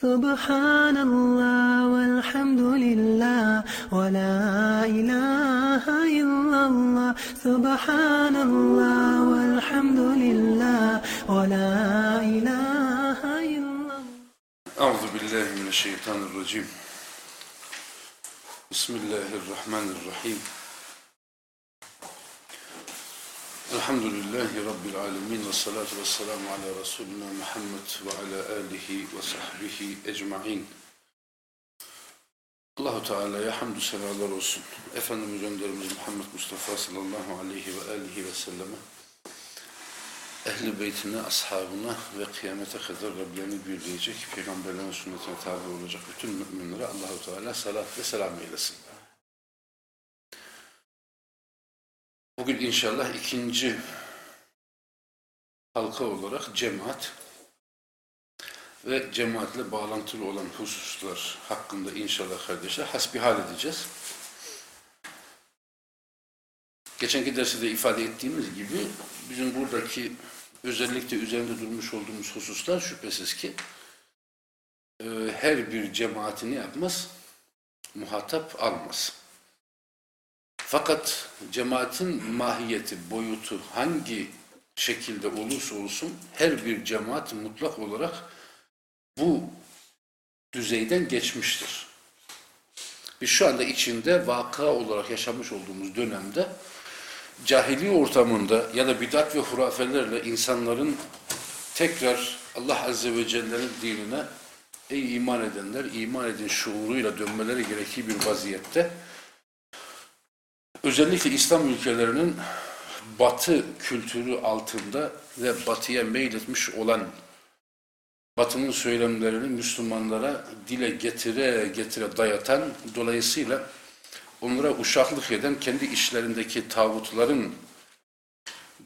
سبحان الله والحمد لله ولا إله إلا الله. سبحان الله والحمد لله ولا إله إلا الله. أعوذ بالله من الشيطان الرجيم. بسم الله الرحمن الرحيم. Elhamdülillahi Rabbil alemin ve salatu ve selamu ala Resulüna Muhammed ve ala alihi ve sahbihi ecma'in. Allahu Teala'ya hamdü senalar olsun. Efendimiz Önderimiz Muhammed Mustafa sallallahu aleyhi ve alihi ve selleme ehli beytine, ashabına ve kıyamete kadar Rablerini birleyecek, peygamberlerin sünnetine tabi olacak bütün müminlere Allahu Teala salat ve selam eylesin. Bugün inşallah ikinci halka olarak cemaat ve cemaatle bağlantılı olan hususlar hakkında inşallah kardeşler hasbihal edeceğiz. Geçenki derste de ifade ettiğimiz gibi bizim buradaki özellikle üzerinde durmuş olduğumuz hususlar şüphesiz ki e, her bir cemaatini yapmaz, muhatap almaz. Fakat cemaatin mahiyeti, boyutu hangi şekilde olursa olsun her bir cemaat mutlak olarak bu düzeyden geçmiştir. Biz şu anda içinde vaka olarak yaşamış olduğumuz dönemde cahili ortamında ya da bidat ve hurafelerle insanların tekrar Allah Azze ve Celle'nin dinine ey iman edenler iman edin şuuruyla dönmeleri gerektiği bir vaziyette özellikle İslam ülkelerinin batı kültürü altında ve batıya meyletmiş olan batının söylemlerini Müslümanlara dile getire getire dayatan dolayısıyla onlara uşaklık eden kendi işlerindeki tağutların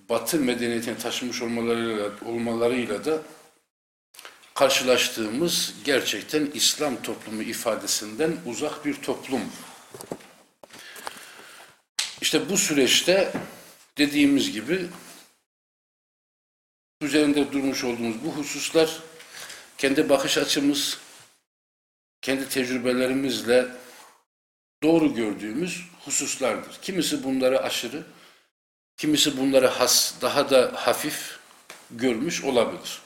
batı medeniyetine taşımış olmalarıyla, olmalarıyla da karşılaştığımız gerçekten İslam toplumu ifadesinden uzak bir toplum. İşte bu süreçte dediğimiz gibi üzerinde durmuş olduğumuz bu hususlar kendi bakış açımız, kendi tecrübelerimizle doğru gördüğümüz hususlardır. Kimisi bunları aşırı, kimisi bunları has, daha da hafif görmüş olabilir.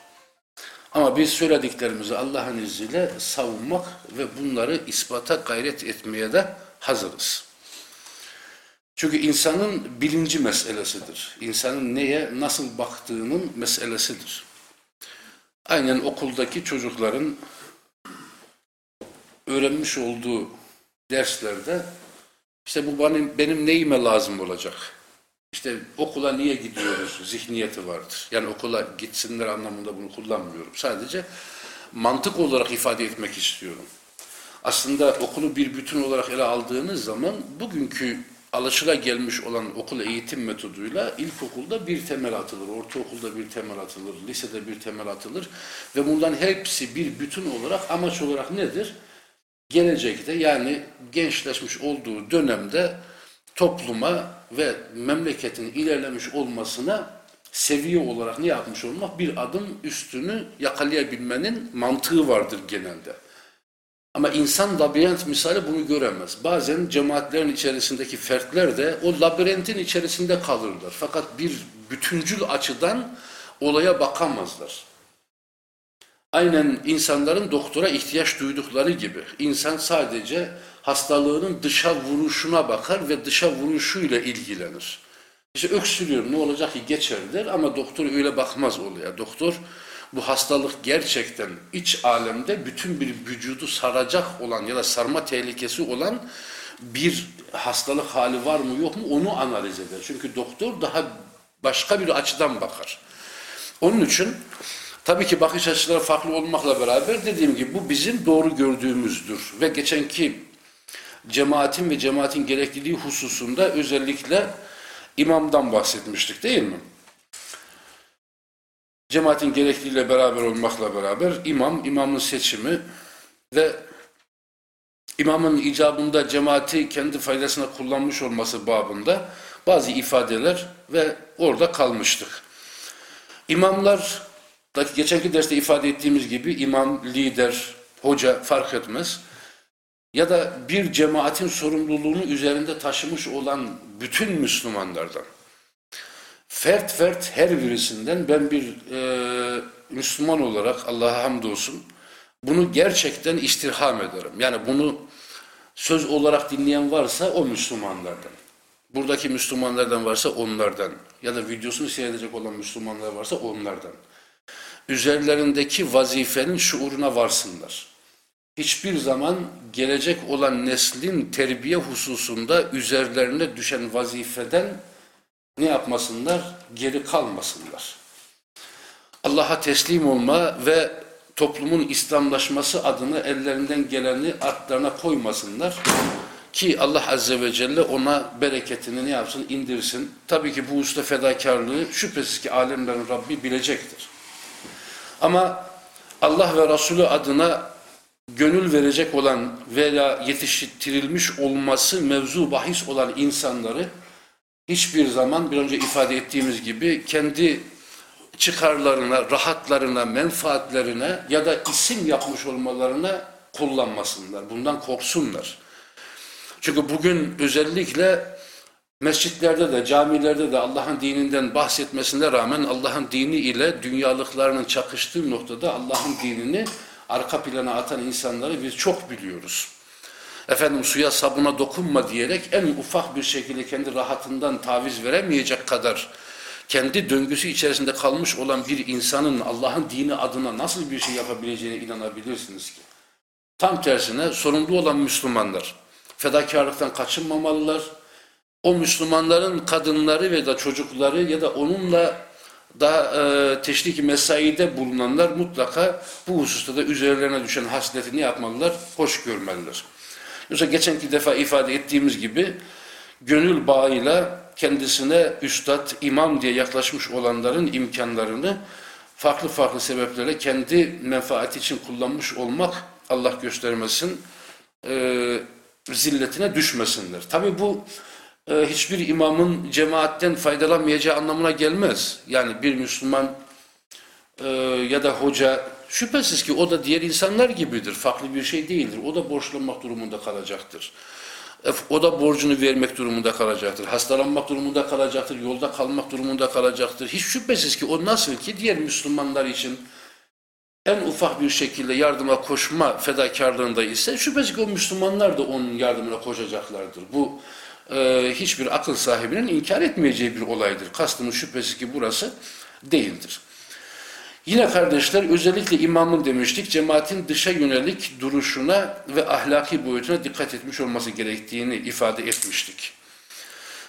Ama biz söylediklerimizi Allah'ın izniyle savunmak ve bunları ispata gayret etmeye de hazırız. Çünkü insanın bilinci meselesidir. İnsanın neye, nasıl baktığının meselesidir. Aynen okuldaki çocukların öğrenmiş olduğu derslerde işte bu benim, benim neyime lazım olacak? İşte okula niye gidiyoruz zihniyeti vardır. Yani okula gitsinler anlamında bunu kullanmıyorum. Sadece mantık olarak ifade etmek istiyorum. Aslında okulu bir bütün olarak ele aldığınız zaman bugünkü alışıla gelmiş olan okul eğitim metoduyla ilkokulda bir temel atılır, ortaokulda bir temel atılır, lisede bir temel atılır ve bundan hepsi bir bütün olarak amaç olarak nedir? Gelecekte yani gençleşmiş olduğu dönemde topluma ve memleketin ilerlemiş olmasına seviye olarak ne yapmış olmak? Bir adım üstünü yakalayabilmenin mantığı vardır genelde. Ama insan labirent misali bunu göremez. Bazen cemaatlerin içerisindeki fertler de o labirentin içerisinde kalırlar. Fakat bir bütüncül açıdan olaya bakamazlar. Aynen insanların doktora ihtiyaç duydukları gibi. insan sadece hastalığının dışa vuruşuna bakar ve dışa vuruşuyla ilgilenir. İşte öksürüyor ne olacak ki geçer der ama doktor öyle bakmaz olaya. Doktor bu hastalık gerçekten iç alemde bütün bir vücudu saracak olan ya da sarma tehlikesi olan bir hastalık hali var mı yok mu onu analiz eder. Çünkü doktor daha başka bir açıdan bakar. Onun için tabii ki bakış açıları farklı olmakla beraber dediğim gibi bu bizim doğru gördüğümüzdür. Ve geçenki cemaatin ve cemaatin gerekliliği hususunda özellikle imamdan bahsetmiştik değil mi? Cemaatin gerekliliğiyle beraber olmakla beraber imam, imamın seçimi ve imamın icabında cemaati kendi faydasına kullanmış olması babında bazı ifadeler ve orada kalmıştık. İmamlar, geçenki derste ifade ettiğimiz gibi imam, lider, hoca fark etmez ya da bir cemaatin sorumluluğunu üzerinde taşımış olan bütün Müslümanlardan fert fert her birisinden ben bir e, Müslüman olarak Allah'a hamdolsun bunu gerçekten istirham ederim. Yani bunu söz olarak dinleyen varsa o Müslümanlardan. Buradaki Müslümanlardan varsa onlardan. Ya da videosunu seyredecek olan Müslümanlar varsa onlardan. Üzerlerindeki vazifenin şuuruna varsınlar. Hiçbir zaman gelecek olan neslin terbiye hususunda üzerlerine düşen vazifeden ne yapmasınlar? Geri kalmasınlar. Allah'a teslim olma ve toplumun İslamlaşması adına ellerinden geleni artlarına koymasınlar. Ki Allah Azze ve Celle ona bereketini ne yapsın? indirsin. Tabii ki bu usta fedakarlığı şüphesiz ki alemlerin Rabbi bilecektir. Ama Allah ve Resulü adına gönül verecek olan veya yetiştirilmiş olması mevzu bahis olan insanları hiçbir zaman bir önce ifade ettiğimiz gibi kendi çıkarlarına, rahatlarına, menfaatlerine ya da isim yapmış olmalarına kullanmasınlar. Bundan korksunlar. Çünkü bugün özellikle mescitlerde de, camilerde de Allah'ın dininden bahsetmesine rağmen Allah'ın dini ile dünyalıklarının çakıştığı noktada Allah'ın dinini arka plana atan insanları biz çok biliyoruz. Efendim suya sabuna dokunma diyerek en ufak bir şekilde kendi rahatından taviz veremeyecek kadar kendi döngüsü içerisinde kalmış olan bir insanın Allah'ın dini adına nasıl bir şey yapabileceğine inanabilirsiniz ki? Tam tersine sorumlu olan Müslümanlar fedakarlıktan kaçınmamalılar. O Müslümanların kadınları ve da çocukları ya da onunla da e, teşrik mesaide bulunanlar mutlaka bu hususta da üzerlerine düşen hasleti ne yapmalılar? Hoş görmeliler. Yoksa geçenki defa ifade ettiğimiz gibi gönül bağıyla kendisine üstad, imam diye yaklaşmış olanların imkanlarını farklı farklı sebeplerle kendi menfaati için kullanmış olmak Allah göstermesin e, zilletine düşmesinler. Tabi bu e, hiçbir imamın cemaatten faydalanmayacağı anlamına gelmez. Yani bir Müslüman e, ya da hoca şüphesiz ki o da diğer insanlar gibidir. Farklı bir şey değildir. O da borçlanmak durumunda kalacaktır. O da borcunu vermek durumunda kalacaktır. Hastalanmak durumunda kalacaktır. Yolda kalmak durumunda kalacaktır. Hiç şüphesiz ki o nasıl ki diğer Müslümanlar için en ufak bir şekilde yardıma koşma fedakarlığında ise şüphesiz ki o Müslümanlar da onun yardımına koşacaklardır. Bu e, hiçbir akıl sahibinin inkar etmeyeceği bir olaydır. Kastımız şüphesiz ki burası değildir. Yine kardeşler özellikle imamın demiştik cemaatin dışa yönelik duruşuna ve ahlaki boyutuna dikkat etmiş olması gerektiğini ifade etmiştik.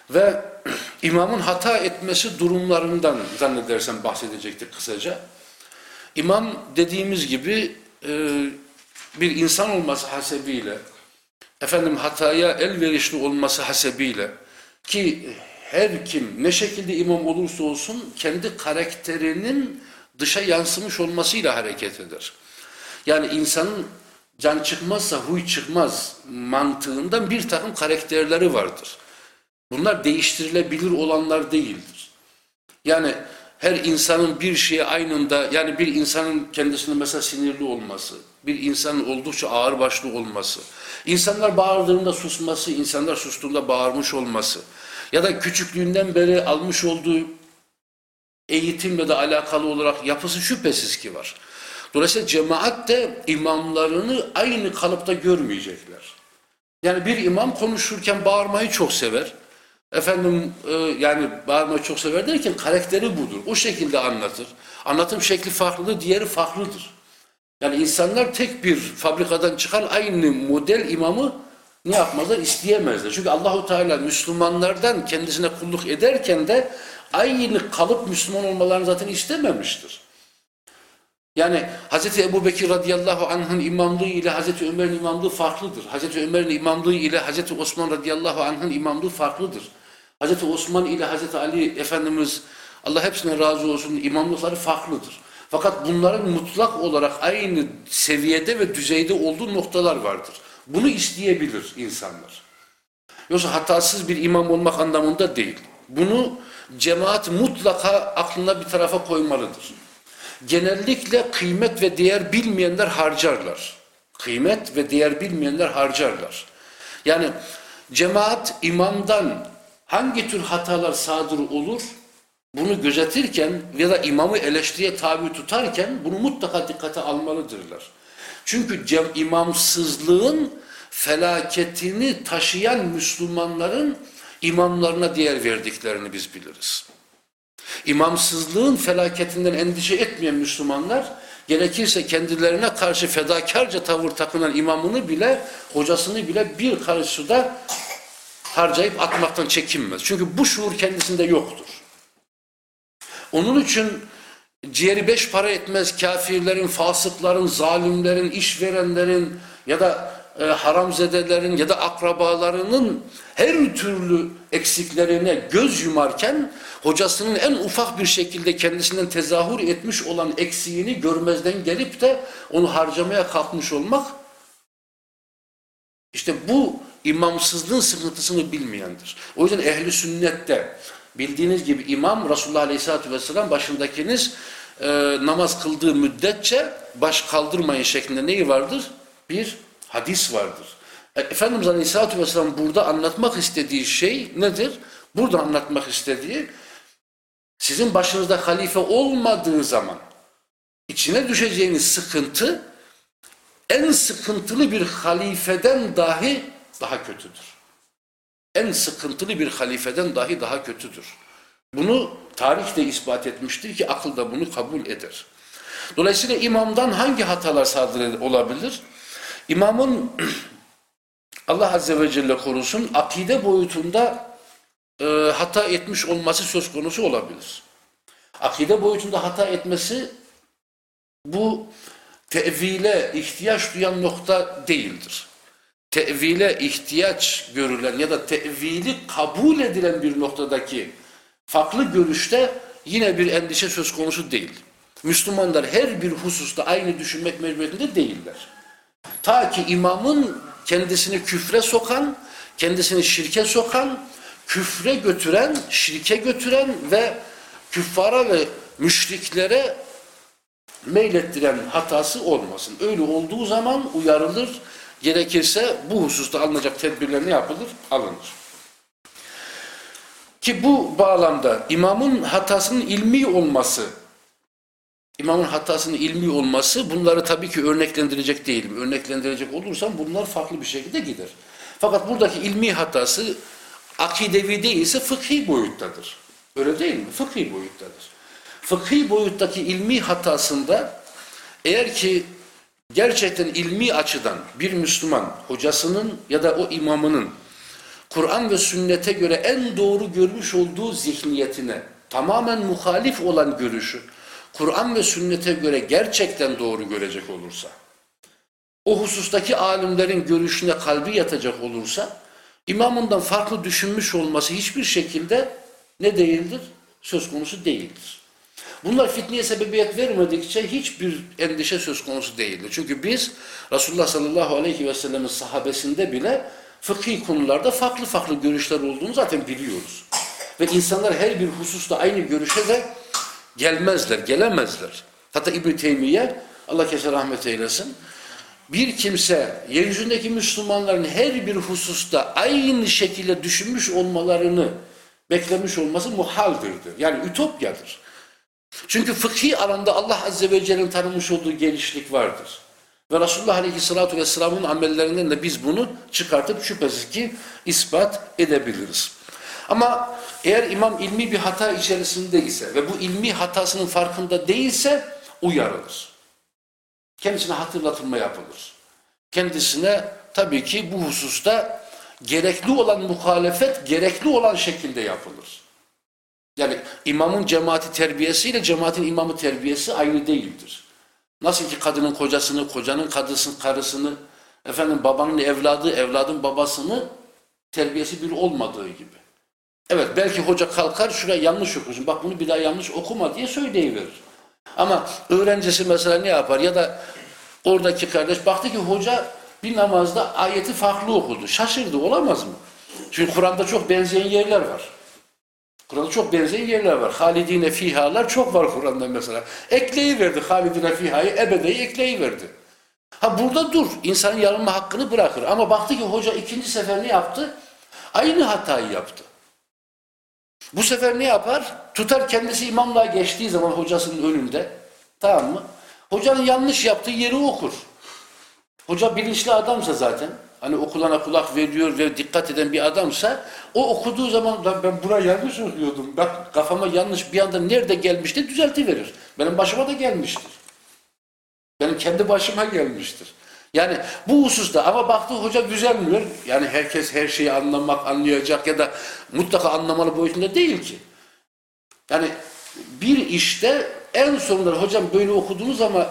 Ve imamın hata etmesi durumlarından zannedersem bahsedecektik kısaca. İmam dediğimiz gibi e, bir insan olması hasebiyle, efendim hataya elverişli olması hasebiyle ki her kim ne şekilde imam olursa olsun kendi karakterinin dışa yansımış olmasıyla hareket eder. Yani insanın can çıkmazsa huy çıkmaz mantığından bir takım karakterleri vardır. Bunlar değiştirilebilir olanlar değildir. Yani her insanın bir şeye aynında yani bir insanın kendisine mesela sinirli olması, bir insanın oldukça ağırbaşlı olması, insanlar bağırdığında susması, insanlar sustuğunda bağırmış olması ya da küçüklüğünden beri almış olduğu eğitimle de alakalı olarak yapısı şüphesiz ki var. Dolayısıyla cemaat de imamlarını aynı kalıpta görmeyecekler. Yani bir imam konuşurken bağırmayı çok sever. Efendim e, yani bağırmayı çok sever derken karakteri budur. O şekilde anlatır. Anlatım şekli farklıdır, diğeri farklıdır. Yani insanlar tek bir fabrikadan çıkan aynı model imamı ne yapmazlar? isteyemezler. Çünkü Allahu Teala Müslümanlardan kendisine kulluk ederken de aynı kalıp Müslüman olmalarını zaten istememiştir. Yani Hz. Ebu Bekir radıyallahu anh'ın imamlığı ile Hz. Ömer'in imamlığı farklıdır. Hz. Ömer'in imamlığı ile Hz. Osman radıyallahu anh'ın imamlığı farklıdır. Hz. Osman ile Hz. Ali Efendimiz Allah hepsine razı olsun imamlıkları farklıdır. Fakat bunların mutlak olarak aynı seviyede ve düzeyde olduğu noktalar vardır. Bunu isteyebilir insanlar. Yoksa hatasız bir imam olmak anlamında değil. Bunu cemaat mutlaka aklına bir tarafa koymalıdır. Genellikle kıymet ve değer bilmeyenler harcarlar. Kıymet ve değer bilmeyenler harcarlar. Yani cemaat imamdan hangi tür hatalar sadır olur bunu gözetirken ya da imamı eleştiriye tabi tutarken bunu mutlaka dikkate almalıdırlar. Çünkü imamsızlığın felaketini taşıyan Müslümanların imamlarına değer verdiklerini biz biliriz. İmamsızlığın felaketinden endişe etmeyen Müslümanlar gerekirse kendilerine karşı fedakarca tavır takınan imamını bile, hocasını bile bir karış suda harcayıp atmaktan çekinmez. Çünkü bu şuur kendisinde yoktur. Onun için ciğeri beş para etmez kafirlerin, fasıkların, zalimlerin, işverenlerin ya da e, haramzedelerin ya da akrabalarının her türlü eksiklerine göz yumarken hocasının en ufak bir şekilde kendisinden tezahür etmiş olan eksiğini görmezden gelip de onu harcamaya kalkmış olmak işte bu imamsızlığın sıkıntısını bilmeyendir. O yüzden ehli sünnette bildiğiniz gibi imam Resulullah Aleyhisselatü Vesselam başındakiniz e, namaz kıldığı müddetçe baş kaldırmayın şeklinde neyi vardır? Bir hadis vardır. E, Efendimiz Aleyhisselatü Vesselam burada anlatmak istediği şey nedir? Burada anlatmak istediği sizin başınızda halife olmadığı zaman içine düşeceğiniz sıkıntı en sıkıntılı bir halifeden dahi daha kötüdür. En sıkıntılı bir halifeden dahi daha kötüdür. Bunu tarih de ispat etmiştir ki akıl da bunu kabul eder. Dolayısıyla imamdan hangi hatalar sadır olabilir? İmamın Allah Azze ve Celle korusun akide boyutunda e, hata etmiş olması söz konusu olabilir. Akide boyutunda hata etmesi bu tevile ihtiyaç duyan nokta değildir. Tevile ihtiyaç görülen ya da tevili kabul edilen bir noktadaki farklı görüşte yine bir endişe söz konusu değil. Müslümanlar her bir hususta aynı düşünmek mecburiyetinde değiller. Ta ki imamın kendisini küfre sokan, kendisini şirke sokan, küfre götüren, şirke götüren ve küffara ve müşriklere meylettiren hatası olmasın. Öyle olduğu zaman uyarılır, gerekirse bu hususta alınacak tedbirler ne yapılır? Alınır. Ki bu bağlamda imamın hatasının ilmi olması, imamın hatasının ilmi olması bunları tabii ki örneklendirecek değilim. Örneklendirecek olursam bunlar farklı bir şekilde gider. Fakat buradaki ilmi hatası akidevi değilse fıkhi boyuttadır. Öyle değil mi? Fıkhi boyuttadır. Fıkhi boyuttaki ilmi hatasında eğer ki gerçekten ilmi açıdan bir Müslüman hocasının ya da o imamının Kur'an ve sünnete göre en doğru görmüş olduğu zihniyetine tamamen muhalif olan görüşü Kur'an ve sünnete göre gerçekten doğru görecek olursa o husustaki alimlerin görüşüne kalbi yatacak olursa imamından farklı düşünmüş olması hiçbir şekilde ne değildir? Söz konusu değildir. Bunlar fitneye sebebiyet vermedikçe hiçbir endişe söz konusu değildir. Çünkü biz Resulullah sallallahu aleyhi ve sellemin sahabesinde bile fıkhi konularda farklı farklı görüşler olduğunu zaten biliyoruz. Ve insanlar her bir hususta aynı görüşe de gelmezler, gelemezler. Hatta İbn-i Teymiye, Allah kesin rahmet eylesin, bir kimse yeryüzündeki Müslümanların her bir hususta aynı şekilde düşünmüş olmalarını beklemiş olması muhaldir. Yani ütopyadır. Çünkü fıkhi alanda Allah Azze ve Celle'nin tanımış olduğu genişlik vardır. Ve Resulullah Aleyhisselatü Vesselam'ın amellerinden de biz bunu çıkartıp şüphesiz ki ispat edebiliriz. Ama eğer imam ilmi bir hata içerisindeyse ve bu ilmi hatasının farkında değilse uyarılır. Kendisine hatırlatılma yapılır. Kendisine tabii ki bu hususta gerekli olan muhalefet gerekli olan şekilde yapılır. Yani imamın cemaati terbiyesiyle cemaatin imamı terbiyesi aynı değildir. Nasıl ki kadının kocasını, kocanın kadısını, karısını, efendim babanın evladı, evladın babasını terbiyesi bir olmadığı gibi. Evet belki hoca kalkar şuraya yanlış okuyorsun. Bak bunu bir daha yanlış okuma diye söyleyiverir. Ama öğrencisi mesela ne yapar? Ya da oradaki kardeş baktı ki hoca bir namazda ayeti farklı okudu. Şaşırdı olamaz mı? Çünkü Kur'an'da çok benzeyen yerler var. Kur'an'da çok benzeyen yerler var. Halidine fihalar çok var Kur'an'da mesela. Ekleyiverdi Halidine fihayı, ebedeyi ekleyiverdi. Ha burada dur. İnsanın yanılma hakkını bırakır. Ama baktı ki hoca ikinci sefer ne yaptı? Aynı hatayı yaptı. Bu sefer ne yapar? Tutar kendisi imamlığa geçtiği zaman hocasının önünde. Tamam mı? Hocanın yanlış yaptığı yeri okur. Hoca bilinçli adamsa zaten, hani okulana kulak veriyor ve dikkat eden bir adamsa, o okuduğu zaman "Lan ben buraya yanlış okuyordum, bak kafama yanlış bir anda nerede gelmişti düzeltiverir. Benim başıma da gelmiştir. Benim kendi başıma gelmiştir. Yani bu hususta ama baktı hoca düzelmiyor. Yani herkes her şeyi anlamak, anlayacak ya da mutlaka anlamalı boyutunda değil ki. Yani bir işte en sonunda hocam böyle okudunuz ama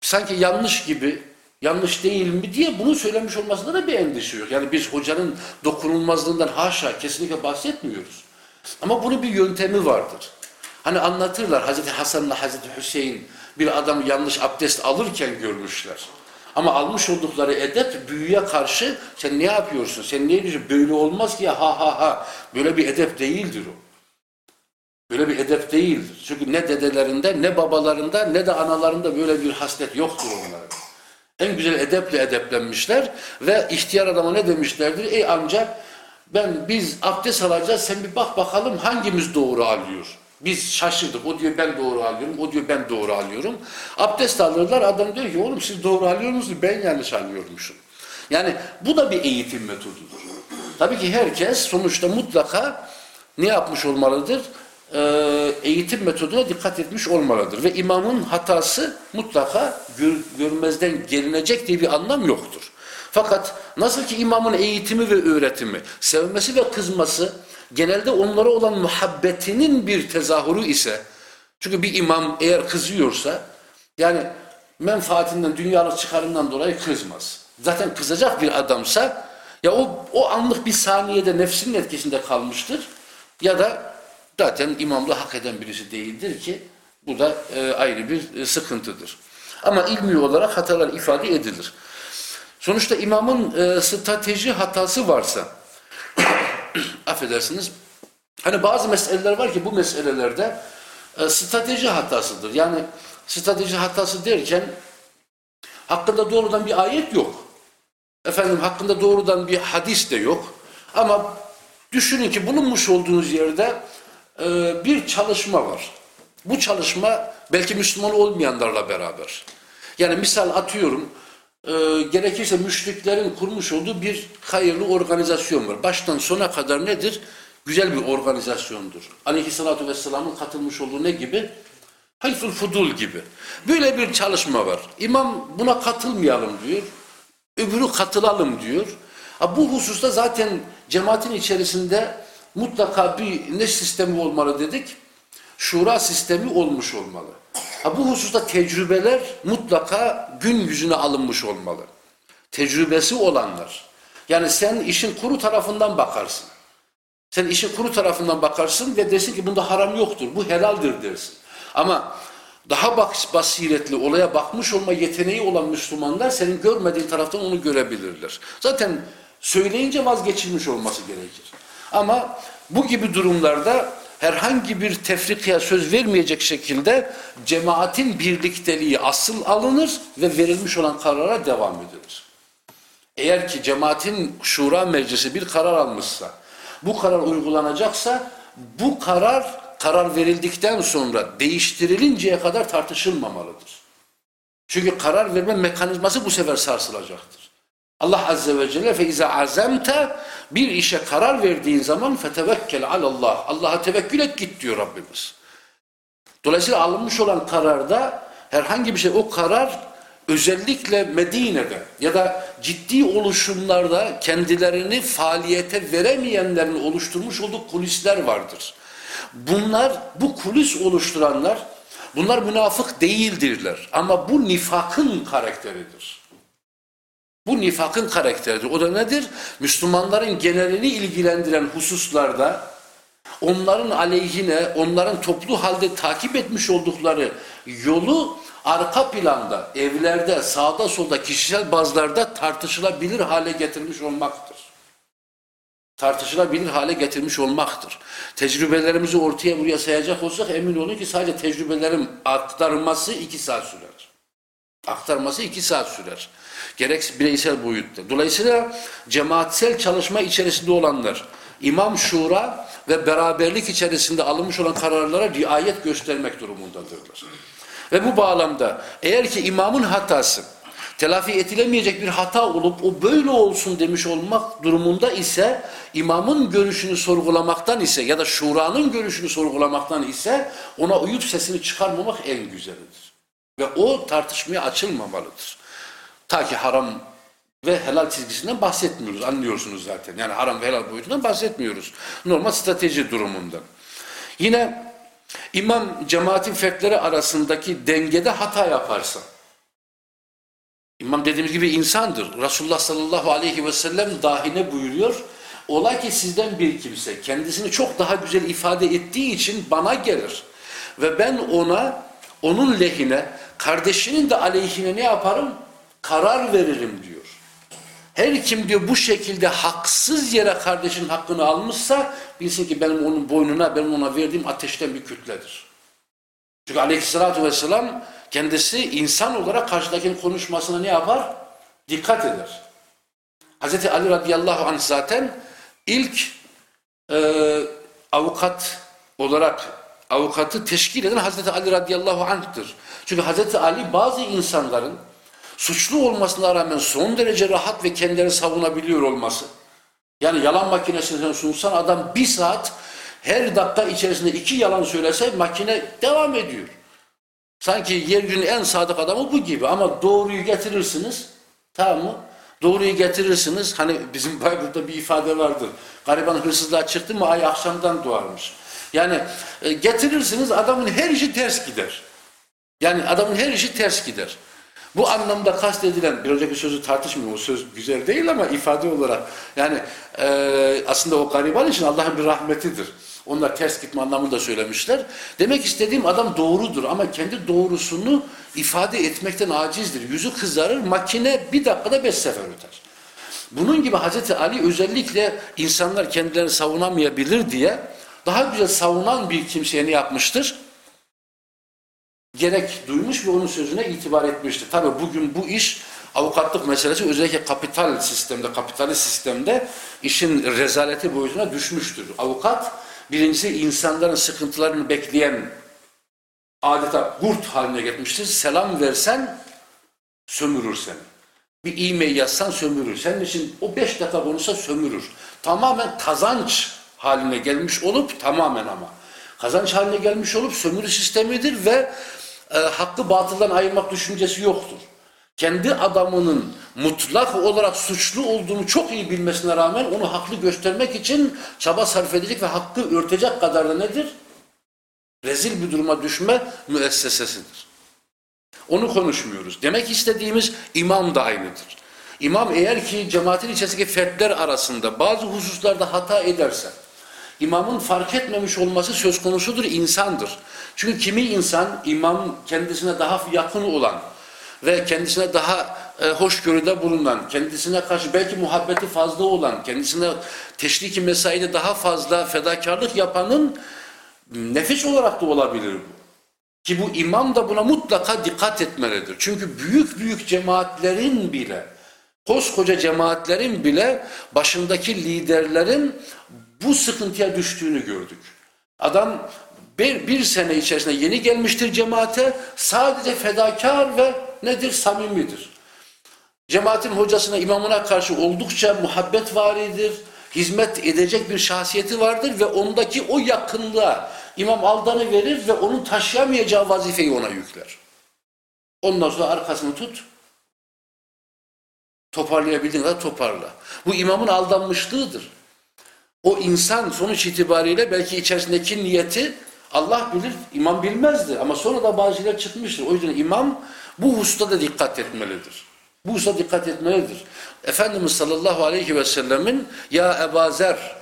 sanki yanlış gibi, yanlış değil mi diye bunu söylemiş olmasında da bir endişe yok. Yani biz hocanın dokunulmazlığından haşa kesinlikle bahsetmiyoruz. Ama bunun bir yöntemi vardır. Hani anlatırlar Hazreti Hasan'la Hazreti Hüseyin bir adamı yanlış abdest alırken görmüşler. Ama almış oldukları edep büyüye karşı sen ne yapıyorsun? Sen niye diyorsun? Böyle olmaz ki ya ha ha ha. Böyle bir edep değildir o. Böyle bir edep değildir. Çünkü ne dedelerinde, ne babalarında, ne de analarında böyle bir haslet yoktur onların. En güzel edeple edeplenmişler ve ihtiyar adama ne demişlerdir? Ey amca ben biz abdest alacağız sen bir bak bakalım hangimiz doğru alıyor. Biz şaşırdık. O diyor ben doğru alıyorum. O diyor ben doğru alıyorum. Abdest alırlar. Adam diyor ki oğlum siz doğru alıyor musunuz? Ben yanlış alıyormuşum. Yani bu da bir eğitim metodudur. Tabii ki herkes sonuçta mutlaka ne yapmış olmalıdır? Ee, eğitim metoduna dikkat etmiş olmalıdır. Ve imamın hatası mutlaka gör, görmezden gelinecek diye bir anlam yoktur. Fakat nasıl ki imamın eğitimi ve öğretimi, sevmesi ve kızması genelde onlara olan muhabbetinin bir tezahürü ise, çünkü bir imam eğer kızıyorsa, yani menfaatinden, dünyalık çıkarından dolayı kızmaz. Zaten kızacak bir adamsa, ya o, o anlık bir saniyede nefsinin etkisinde kalmıştır, ya da zaten imamlığı hak eden birisi değildir ki, bu da e, ayrı bir e, sıkıntıdır. Ama ilmi olarak hatalar ifade edilir. Sonuçta imamın e, strateji hatası varsa, affedersiniz, hani bazı meseleler var ki bu meselelerde e, strateji hatasıdır. Yani strateji hatası derken hakkında doğrudan bir ayet yok. Efendim hakkında doğrudan bir hadis de yok. Ama düşünün ki bulunmuş olduğunuz yerde e, bir çalışma var. Bu çalışma belki Müslüman olmayanlarla beraber. Yani misal atıyorum, e, gerekirse müşriklerin kurmuş olduğu bir hayırlı organizasyon var. Baştan sona kadar nedir? Güzel bir organizasyondur. Aleyhissalatü vesselamın katılmış olduğu ne gibi? Hayful Fudul gibi. Böyle bir çalışma var. İmam buna katılmayalım diyor. Öbürü katılalım diyor. Ha, bu hususta zaten cemaatin içerisinde mutlaka bir ne sistemi olmalı dedik? Şura sistemi olmuş olmalı. Bu hususta tecrübeler mutlaka gün yüzüne alınmış olmalı. Tecrübesi olanlar. Yani sen işin kuru tarafından bakarsın. Sen işin kuru tarafından bakarsın ve dersin ki bunda haram yoktur, bu helaldir dersin. Ama daha basiretli, olaya bakmış olma yeteneği olan Müslümanlar senin görmediğin taraftan onu görebilirler. Zaten söyleyince vazgeçilmiş olması gerekir. Ama bu gibi durumlarda herhangi bir tefrikaya söz vermeyecek şekilde cemaatin birlikteliği asıl alınır ve verilmiş olan karara devam edilir. Eğer ki cemaatin şura meclisi bir karar almışsa, bu karar uygulanacaksa bu karar karar verildikten sonra değiştirilinceye kadar tartışılmamalıdır. Çünkü karar verme mekanizması bu sefer sarsılacaktır. Allah Azze ve Celle feize azemte bir işe karar verdiğin zaman fetevekkel alallah. Allah'a tevekkül et git diyor Rabbimiz. Dolayısıyla alınmış olan kararda herhangi bir şey o karar özellikle Medine'de ya da ciddi oluşumlarda kendilerini faaliyete veremeyenlerin oluşturmuş olduğu kulisler vardır. Bunlar, bu kulis oluşturanlar, bunlar münafık değildirler. Ama bu nifakın karakteridir. Bu nifakın karakteridir. O da nedir? Müslümanların genelini ilgilendiren hususlarda onların aleyhine, onların toplu halde takip etmiş oldukları yolu arka planda, evlerde, sağda solda, kişisel bazlarda tartışılabilir hale getirmiş olmaktır. Tartışılabilir hale getirmiş olmaktır. Tecrübelerimizi ortaya buraya sayacak olsak emin olun ki sadece tecrübelerin aktarılması iki saat sürer. Aktarması iki saat sürer. Gerek bireysel boyutta. Dolayısıyla cemaatsel çalışma içerisinde olanlar, imam şura ve beraberlik içerisinde alınmış olan kararlara riayet göstermek durumundadırlar. Ve bu bağlamda eğer ki imamın hatası telafi edilemeyecek bir hata olup o böyle olsun demiş olmak durumunda ise imamın görüşünü sorgulamaktan ise ya da şuranın görüşünü sorgulamaktan ise ona uyup sesini çıkarmamak en güzelidir. Ve o tartışmaya açılmamalıdır. Ta ki haram ve helal çizgisinden bahsetmiyoruz. Anlıyorsunuz zaten. Yani haram ve helal boyutundan bahsetmiyoruz. Normal strateji durumundan. Yine imam cemaatin fertleri arasındaki dengede hata yaparsa İmam dediğimiz gibi insandır. Resulullah sallallahu aleyhi ve sellem dahine buyuruyor. Ola ki sizden bir kimse kendisini çok daha güzel ifade ettiği için bana gelir. Ve ben ona, onun lehine, kardeşinin de aleyhine ne yaparım? Karar veririm diyor. Her kim diyor bu şekilde haksız yere kardeşin hakkını almışsa bilsin ki benim onun boynuna, benim ona verdiğim ateşten bir kütledir. Çünkü aleyhissalatü vesselam kendisi insan olarak karşıdakinin konuşmasına ne yapar? Dikkat eder. Hz. Ali radıyallahu anh zaten ilk e, avukat olarak avukatı teşkil eden Hz. Ali radıyallahu anh'tır. Çünkü Hz. Ali bazı insanların suçlu olmasına rağmen son derece rahat ve kendilerini savunabiliyor olması. Yani yalan makinesine sunsan adam bir saat her dakika içerisinde iki yalan söylese makine devam ediyor. Sanki yeryüzünün en sadık adamı bu gibi ama doğruyu getirirsiniz. Tamam mı? Doğruyu getirirsiniz. Hani bizim Bayburt'ta bir ifade vardır. Gariban hırsızlığa çıktı mı ay akşamdan doğarmış. Yani e, getirirsiniz adamın her işi ters gider. Yani adamın her işi ters gider. Bu anlamda kastedilen, bir önceki sözü tartışmıyorum, o söz güzel değil ama ifade olarak yani e, aslında o gariban için Allah'ın bir rahmetidir. Onlar ters gitme anlamında söylemişler. Demek istediğim adam doğrudur ama kendi doğrusunu ifade etmekten acizdir. Yüzü kızarır, makine bir dakikada beş sefer öter. Bunun gibi Hazreti Ali özellikle insanlar kendilerini savunamayabilir diye daha güzel savunan bir kimseye ne yapmıştır? Gerek duymuş ve onun sözüne itibar etmiştir. Tabi bugün bu iş avukatlık meselesi özellikle kapital sistemde, kapitalist sistemde işin rezaleti boyutuna düşmüştür. Avukat Birincisi insanların sıkıntılarını bekleyen adeta kurt haline gelmiştir. Selam versen sömürür seni. Bir e-mail yazsan sömürür. Senin için o beş dakika konuşsa sömürür. Tamamen kazanç haline gelmiş olup tamamen ama. Kazanç haline gelmiş olup sömürü sistemidir ve e, hakkı batıldan ayırmak düşüncesi yoktur kendi adamının mutlak olarak suçlu olduğunu çok iyi bilmesine rağmen onu haklı göstermek için çaba sarf edecek ve hakkı örtecek kadar da nedir? Rezil bir duruma düşme müessesesidir. Onu konuşmuyoruz. Demek istediğimiz imam da aynıdır. İmam eğer ki cemaatin içerisindeki fertler arasında bazı hususlarda hata ederse, imamın fark etmemiş olması söz konusudur, insandır. Çünkü kimi insan, imam kendisine daha yakın olan, ve kendisine daha e, hoşgörüde bulunan, kendisine karşı belki muhabbeti fazla olan, kendisine teşriki mesaide daha fazla fedakarlık yapanın nefis olarak da olabilir bu. Ki bu imam da buna mutlaka dikkat etmelidir. Çünkü büyük büyük cemaatlerin bile, koskoca cemaatlerin bile başındaki liderlerin bu sıkıntıya düştüğünü gördük. Adam bir, bir sene içerisinde yeni gelmiştir cemaate, sadece fedakar ve nedir? Samimidir. Cemaatin hocasına, imamına karşı oldukça muhabbet varidir, hizmet edecek bir şahsiyeti vardır ve ondaki o yakınlığa imam aldanı verir ve onun taşıyamayacağı vazifeyi ona yükler. Ondan sonra arkasını tut, toparlayabildiğin kadar toparla. Bu imamın aldanmışlığıdır. O insan sonuç itibariyle belki içerisindeki niyeti Allah bilir, imam bilmezdi ama sonra da bazı şeyler çıkmıştır. O yüzden imam bu hususta da dikkat etmelidir. Bu hususta dikkat etmelidir. Efendimiz sallallahu aleyhi ve sellemin ya Ebu Zer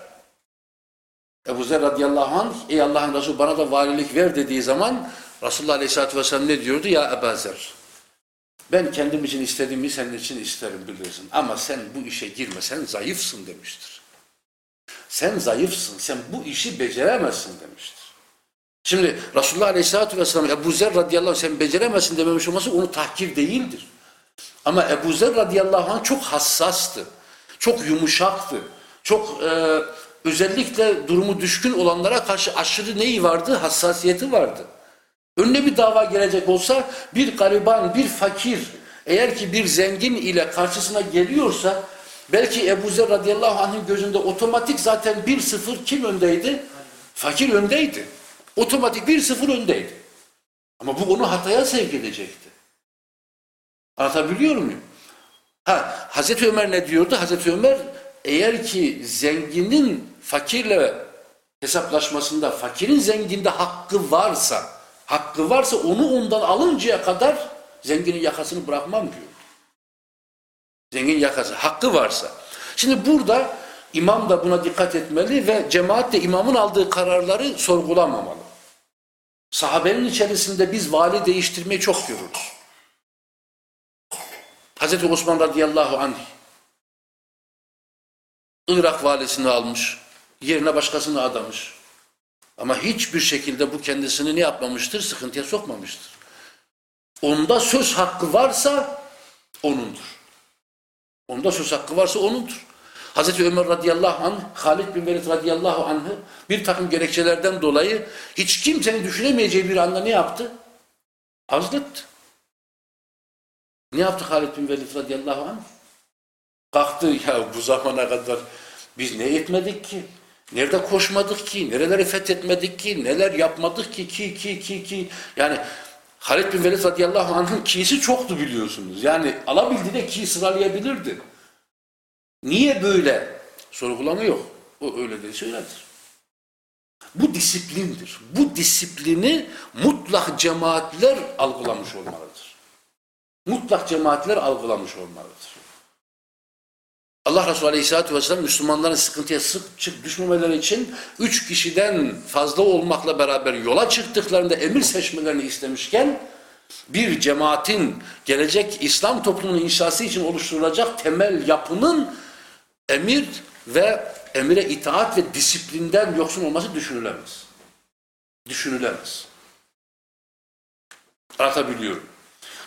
Ebu Zer radıyallahu anh ey Allah'ın Resulü bana da valilik ver dediği zaman Resulullah aleyhissalatü vesselam ne diyordu? Ya Ebu Zer ben kendim için istediğimi senin için isterim bilirsin. Ama sen bu işe girme, sen zayıfsın demiştir. Sen zayıfsın, sen bu işi beceremezsin demiştir. Şimdi Resulullah Aleyhisselatü Vesselam Ebu Zer radıyallahu anh sen beceremezsin dememiş olması onu tahkir değildir. Ama Ebu Zer radıyallahu anh çok hassastı. Çok yumuşaktı. Çok e, özellikle durumu düşkün olanlara karşı aşırı neyi vardı? Hassasiyeti vardı. Önüne bir dava gelecek olsa bir gariban, bir fakir eğer ki bir zengin ile karşısına geliyorsa belki Ebu Zer radıyallahu anh'ın gözünde otomatik zaten 1-0 kim öndeydi? Fakir öndeydi. Otomatik 1-0 öndeydi. Ama bu onu hataya sevk edecekti. Anlatabiliyor muyum? Ha, Hazreti Ömer ne diyordu? Hazreti Ömer eğer ki zenginin fakirle hesaplaşmasında fakirin zenginde hakkı varsa hakkı varsa onu ondan alıncaya kadar zenginin yakasını bırakmam diyor. Zengin yakası hakkı varsa. Şimdi burada imam da buna dikkat etmeli ve cemaat de imamın aldığı kararları sorgulamamalı. Sahabenin içerisinde biz vali değiştirmeyi çok görürüz. Hazreti Osman radıyallahu anh Irak valisini almış, yerine başkasını adamış. Ama hiçbir şekilde bu kendisini ne yapmamıştır? Sıkıntıya sokmamıştır. Onda söz hakkı varsa onundur. Onda söz hakkı varsa onundur. Hazreti Ömer radıyallahu anh, Halid bin Velid radıyallahu anh'ı bir takım gerekçelerden dolayı hiç kimsenin düşünemeyeceği bir anda ne yaptı? Azletti. Ne yaptı Halid bin Velid radıyallahu anh? Kalktı ya bu zamana kadar biz ne etmedik ki? Nerede koşmadık ki? Nereleri fethetmedik ki? Neler yapmadık ki? Ki ki ki ki. Yani Halid bin Velid radıyallahu anh'ın ki'si çoktu biliyorsunuz. Yani alabildiğinde ki sıralayabilirdi. Niye böyle? Sorgulama yok. O öyle de söyledir. Bu disiplindir. Bu disiplini mutlak cemaatler algılamış olmalıdır. Mutlak cemaatler algılamış olmalıdır. Allah Resulü Aleyhisselatü Vesselam Müslümanların sıkıntıya sık çık düşmemeleri için üç kişiden fazla olmakla beraber yola çıktıklarında emir seçmelerini istemişken bir cemaatin gelecek İslam toplumunun inşası için oluşturulacak temel yapının emir ve emire itaat ve disiplinden yoksun olması düşünülemez. Düşünülemez. Anlatabiliyorum.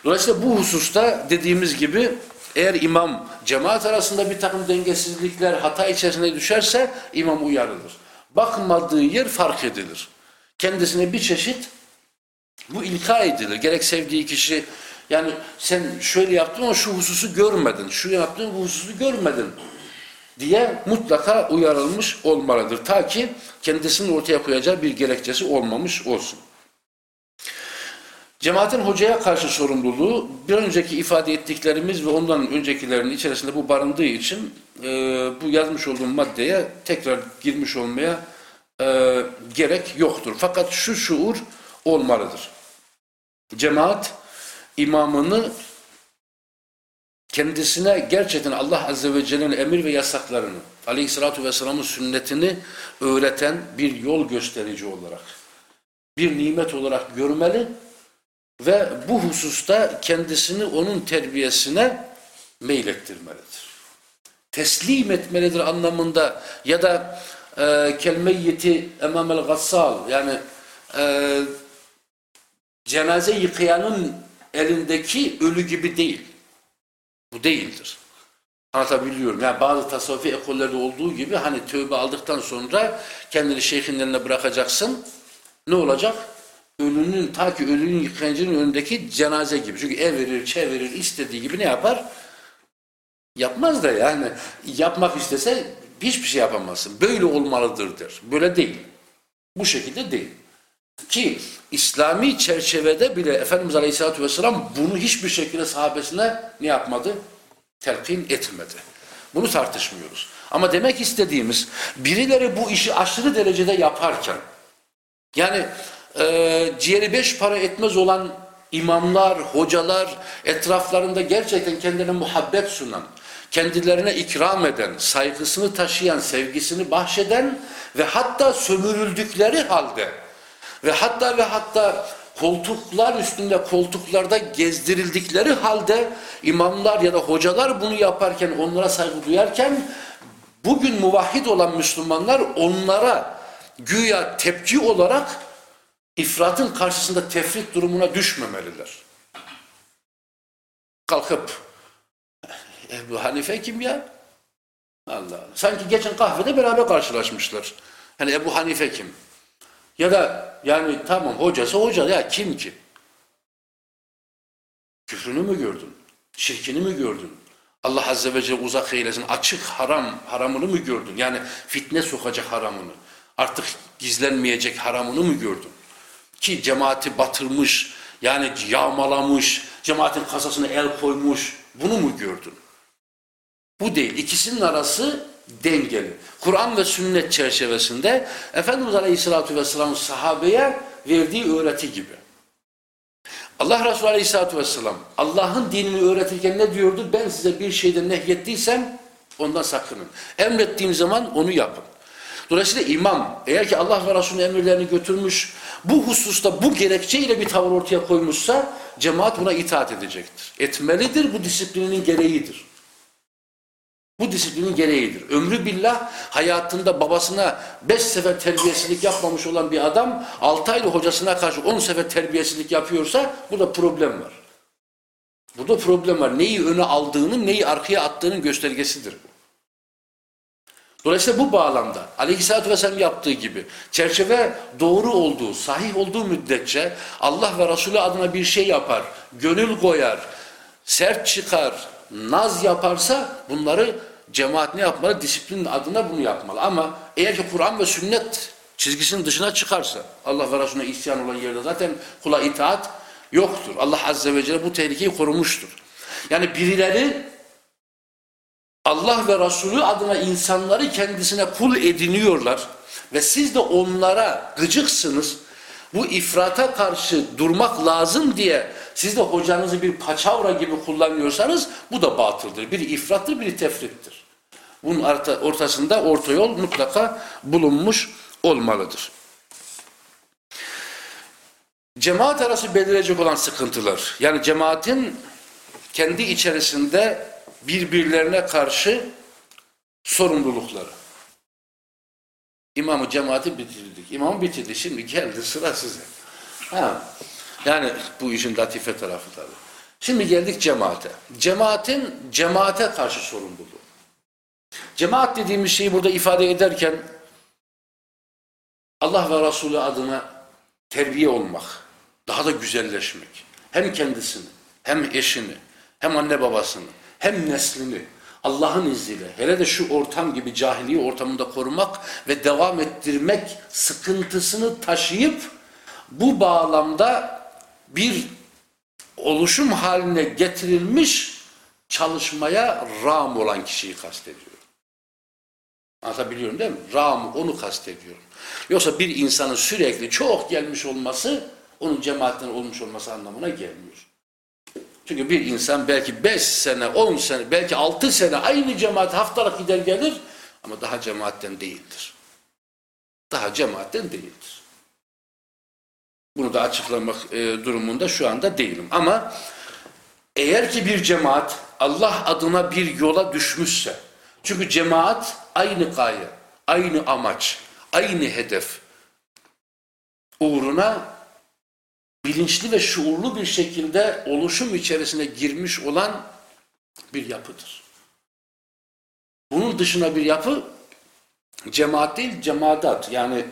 Dolayısıyla bu hususta dediğimiz gibi eğer imam cemaat arasında bir takım dengesizlikler, hata içerisine düşerse imam uyarılır. Bakmadığı yer fark edilir. Kendisine bir çeşit bu ilka edilir. Gerek sevdiği kişi yani sen şöyle yaptın ama şu hususu görmedin, şu yaptın bu hususu görmedin diye mutlaka uyarılmış olmalıdır. Ta ki kendisinin ortaya koyacağı bir gerekçesi olmamış olsun. Cemaatin hocaya karşı sorumluluğu bir önceki ifade ettiklerimiz ve ondan öncekilerin içerisinde bu barındığı için e, bu yazmış olduğum maddeye tekrar girmiş olmaya e, gerek yoktur. Fakat şu şuur olmalıdır. Cemaat imamını kendisine gerçekten Allah Azze ve Celle'nin emir ve yasaklarını, Aleyhisselatü Vesselam'ın sünnetini öğreten bir yol gösterici olarak, bir nimet olarak görmeli ve bu hususta kendisini onun terbiyesine meylettirmelidir. Teslim etmelidir anlamında ya da e, kelmeyyeti emamel gassal yani e, cenaze yıkayanın elindeki ölü gibi değil. Bu değildir. Anlatabiliyorum. Yani bazı tasavvufi ekollerde olduğu gibi hani tövbe aldıktan sonra kendini şeyhin eline bırakacaksın. Ne olacak? Ölünün ta ki ölünün yıkayıcının önündeki cenaze gibi. Çünkü evirir, çevirir, istediği gibi ne yapar? Yapmaz da yani. Yapmak istese hiçbir şey yapamazsın. Böyle olmalıdır der. Böyle değil. Bu şekilde değil. Ki İslami çerçevede bile Efendimiz Aleyhisselatü Vesselam bunu hiçbir şekilde sahabesine ne yapmadı? Telkin etmedi. Bunu tartışmıyoruz. Ama demek istediğimiz birileri bu işi aşırı derecede yaparken yani e, ciğeri beş para etmez olan imamlar, hocalar etraflarında gerçekten kendilerine muhabbet sunan, kendilerine ikram eden, saygısını taşıyan, sevgisini bahşeden ve hatta sömürüldükleri halde ve hatta ve hatta koltuklar üstünde koltuklarda gezdirildikleri halde imamlar ya da hocalar bunu yaparken onlara saygı duyarken bugün muvahhid olan Müslümanlar onlara güya tepki olarak ifratın karşısında tefrit durumuna düşmemeliler. Kalkıp Ebu Hanife kim ya? Allah Allah. Sanki geçen kahvede beraber karşılaşmışlar. Hani Ebu Hanife kim? Ya da yani tamam hocası hoca ya kim ki? Küfrünü mü gördün? Şirkini mi gördün? Allah Azze ve Celle uzak eylesin. Açık haram, haramını mı gördün? Yani fitne sokacak haramını. Artık gizlenmeyecek haramını mı gördün? Ki cemaati batırmış, yani yağmalamış, cemaatin kasasına el koymuş. Bunu mu gördün? Bu değil. İkisinin arası dengeli. Kur'an ve sünnet çerçevesinde Efendimiz Aleyhisselatü Vesselam'ın sahabeye verdiği öğreti gibi. Allah Resulü Aleyhisselatü Vesselam Allah'ın dinini öğretirken ne diyordu? Ben size bir şeyden nehyettiysem ondan sakının. Emrettiğim zaman onu yapın. Dolayısıyla imam eğer ki Allah ve Resulü'nün emirlerini götürmüş, bu hususta bu gerekçeyle bir tavır ortaya koymuşsa cemaat buna itaat edecektir. Etmelidir, bu disiplinin gereğidir. Bu disiplinin gereğidir. Ömrü billah hayatında babasına beş sefer terbiyesizlik yapmamış olan bir adam altı aylı hocasına karşı on sefer terbiyesizlik yapıyorsa burada problem var. Burada problem var. Neyi öne aldığının, neyi arkaya attığının göstergesidir. Dolayısıyla bu bağlamda Aleyhisselatü Vesselam yaptığı gibi çerçeve doğru olduğu, sahih olduğu müddetçe Allah ve Resulü adına bir şey yapar, gönül koyar, sert çıkar, naz yaparsa bunları cemaat ne yapmalı? Disiplin adına bunu yapmalı. Ama eğer ki Kur'an ve sünnet çizgisinin dışına çıkarsa Allah ve Resulüne isyan olan yerde zaten kula itaat yoktur. Allah Azze ve Celle bu tehlikeyi korumuştur. Yani birileri Allah ve Resulü adına insanları kendisine kul ediniyorlar ve siz de onlara gıcıksınız. Bu ifrata karşı durmak lazım diye siz de hocanızı bir paçavra gibi kullanıyorsanız bu da batıldır. Biri ifrattır, biri tefrittir. Bunun ortasında orta yol mutlaka bulunmuş olmalıdır. Cemaat arası belirecek olan sıkıntılar, yani cemaatin kendi içerisinde birbirlerine karşı sorumlulukları. İmamı cemaati bitirdik. İmam bitirdi. Şimdi geldi sıra size. Ha. Yani bu işin latife tarafı tabii. Şimdi geldik cemaate. Cemaatin cemaate karşı sorumluluğu. Cemaat dediğimiz şeyi burada ifade ederken Allah ve Resulü adına terbiye olmak, daha da güzelleşmek. Hem kendisini, hem eşini, hem anne babasını, hem neslini Allah'ın izniyle hele de şu ortam gibi cahiliye ortamında korumak ve devam ettirmek sıkıntısını taşıyıp bu bağlamda bir oluşum haline getirilmiş çalışmaya ram olan kişiyi kastediyorum. Anlatabiliyorum değil mi? Ram onu kastediyorum. Yoksa bir insanın sürekli çok gelmiş olması onun cemaatten olmuş olması anlamına gelmiyor. Çünkü bir insan belki beş sene, on sene, belki altı sene aynı cemaat haftalık gider gelir ama daha cemaatten değildir. Daha cemaatten değildir. Bunu da açıklamak e, durumunda şu anda değilim. Ama eğer ki bir cemaat Allah adına bir yola düşmüşse, çünkü cemaat aynı gaye, aynı amaç, aynı hedef uğruna bilinçli ve şuurlu bir şekilde oluşum içerisine girmiş olan bir yapıdır. Bunun dışına bir yapı cemaat değil, cemaatat yani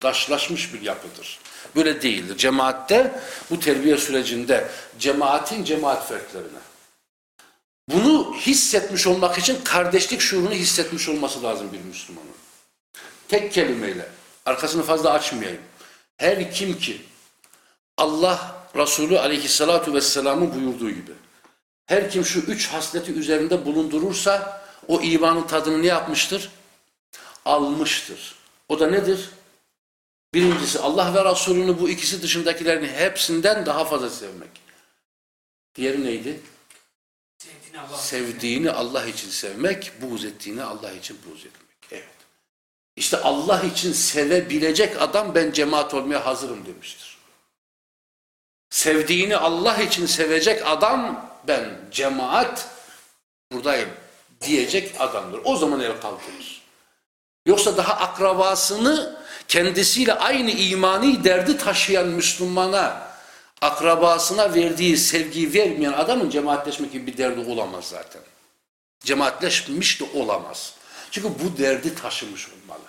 taşlaşmış bir yapıdır. Böyle değildir. Cemaatte bu terbiye sürecinde cemaatin cemaat fertlerine bunu hissetmiş olmak için kardeşlik şuurunu hissetmiş olması lazım bir Müslümanın. Tek kelimeyle, arkasını fazla açmayayım. Her kim ki Allah Resulü aleyhissalatu vesselamın buyurduğu gibi. Her kim şu üç hasleti üzerinde bulundurursa o imanın tadını ne yapmıştır? Almıştır. O da nedir? Birincisi Allah ve Resulünü bu ikisi dışındakilerin hepsinden daha fazla sevmek. Diğeri neydi? Sevdiğini Allah, için sevmek, buğz ettiğini Allah için buğz etmek. Evet. İşte Allah için sevebilecek adam ben cemaat olmaya hazırım demiştir. Sevdiğini Allah için sevecek adam ben cemaat buradayım diyecek adamdır. O zaman el kalkınır. Yoksa daha akrabasını kendisiyle aynı imani derdi taşıyan Müslümana akrabasına verdiği sevgiyi vermeyen adamın cemaatleşmek gibi bir derdi olamaz zaten. Cemaatleşmiş de olamaz. Çünkü bu derdi taşımış olmalı.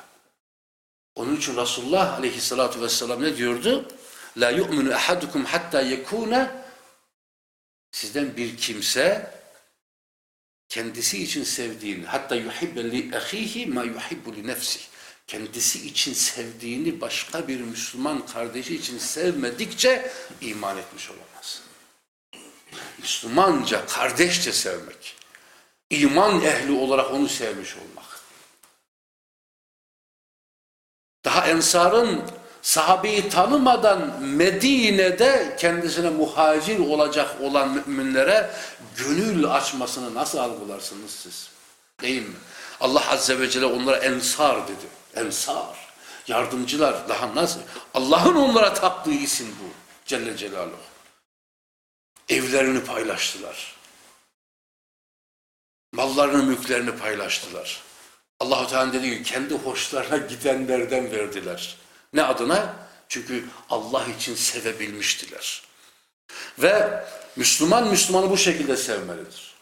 Onun için Resulullah aleyhissalatu vesselam ne diyordu? La yu'minu ahadukum hatta yekuna sizden bir kimse kendisi için sevdiğini hatta yuhibbe li ahihi ma yuhibbu li nefsi kendisi için sevdiğini başka bir Müslüman kardeşi için sevmedikçe iman etmiş olamaz. Müslümanca, kardeşçe sevmek. iman ehli olarak onu sevmiş olmak. Daha Ensar'ın sahabeyi tanımadan Medine'de kendisine muhacir olacak olan müminlere gönül açmasını nasıl algılarsınız siz? Değil mi? Allah Azze ve Celle onlara ensar dedi. Ensar. Yardımcılar. Daha nasıl? Allah'ın onlara taktığı isim bu. Celle Celaluhu. Evlerini paylaştılar. Mallarını, mülklerini paylaştılar. Allahu Teala dedi ki kendi hoşlarına gidenlerden verdiler. Ne adına? Çünkü Allah için sevebilmiştiler. Ve Müslüman Müslümanı bu şekilde sevmelidir.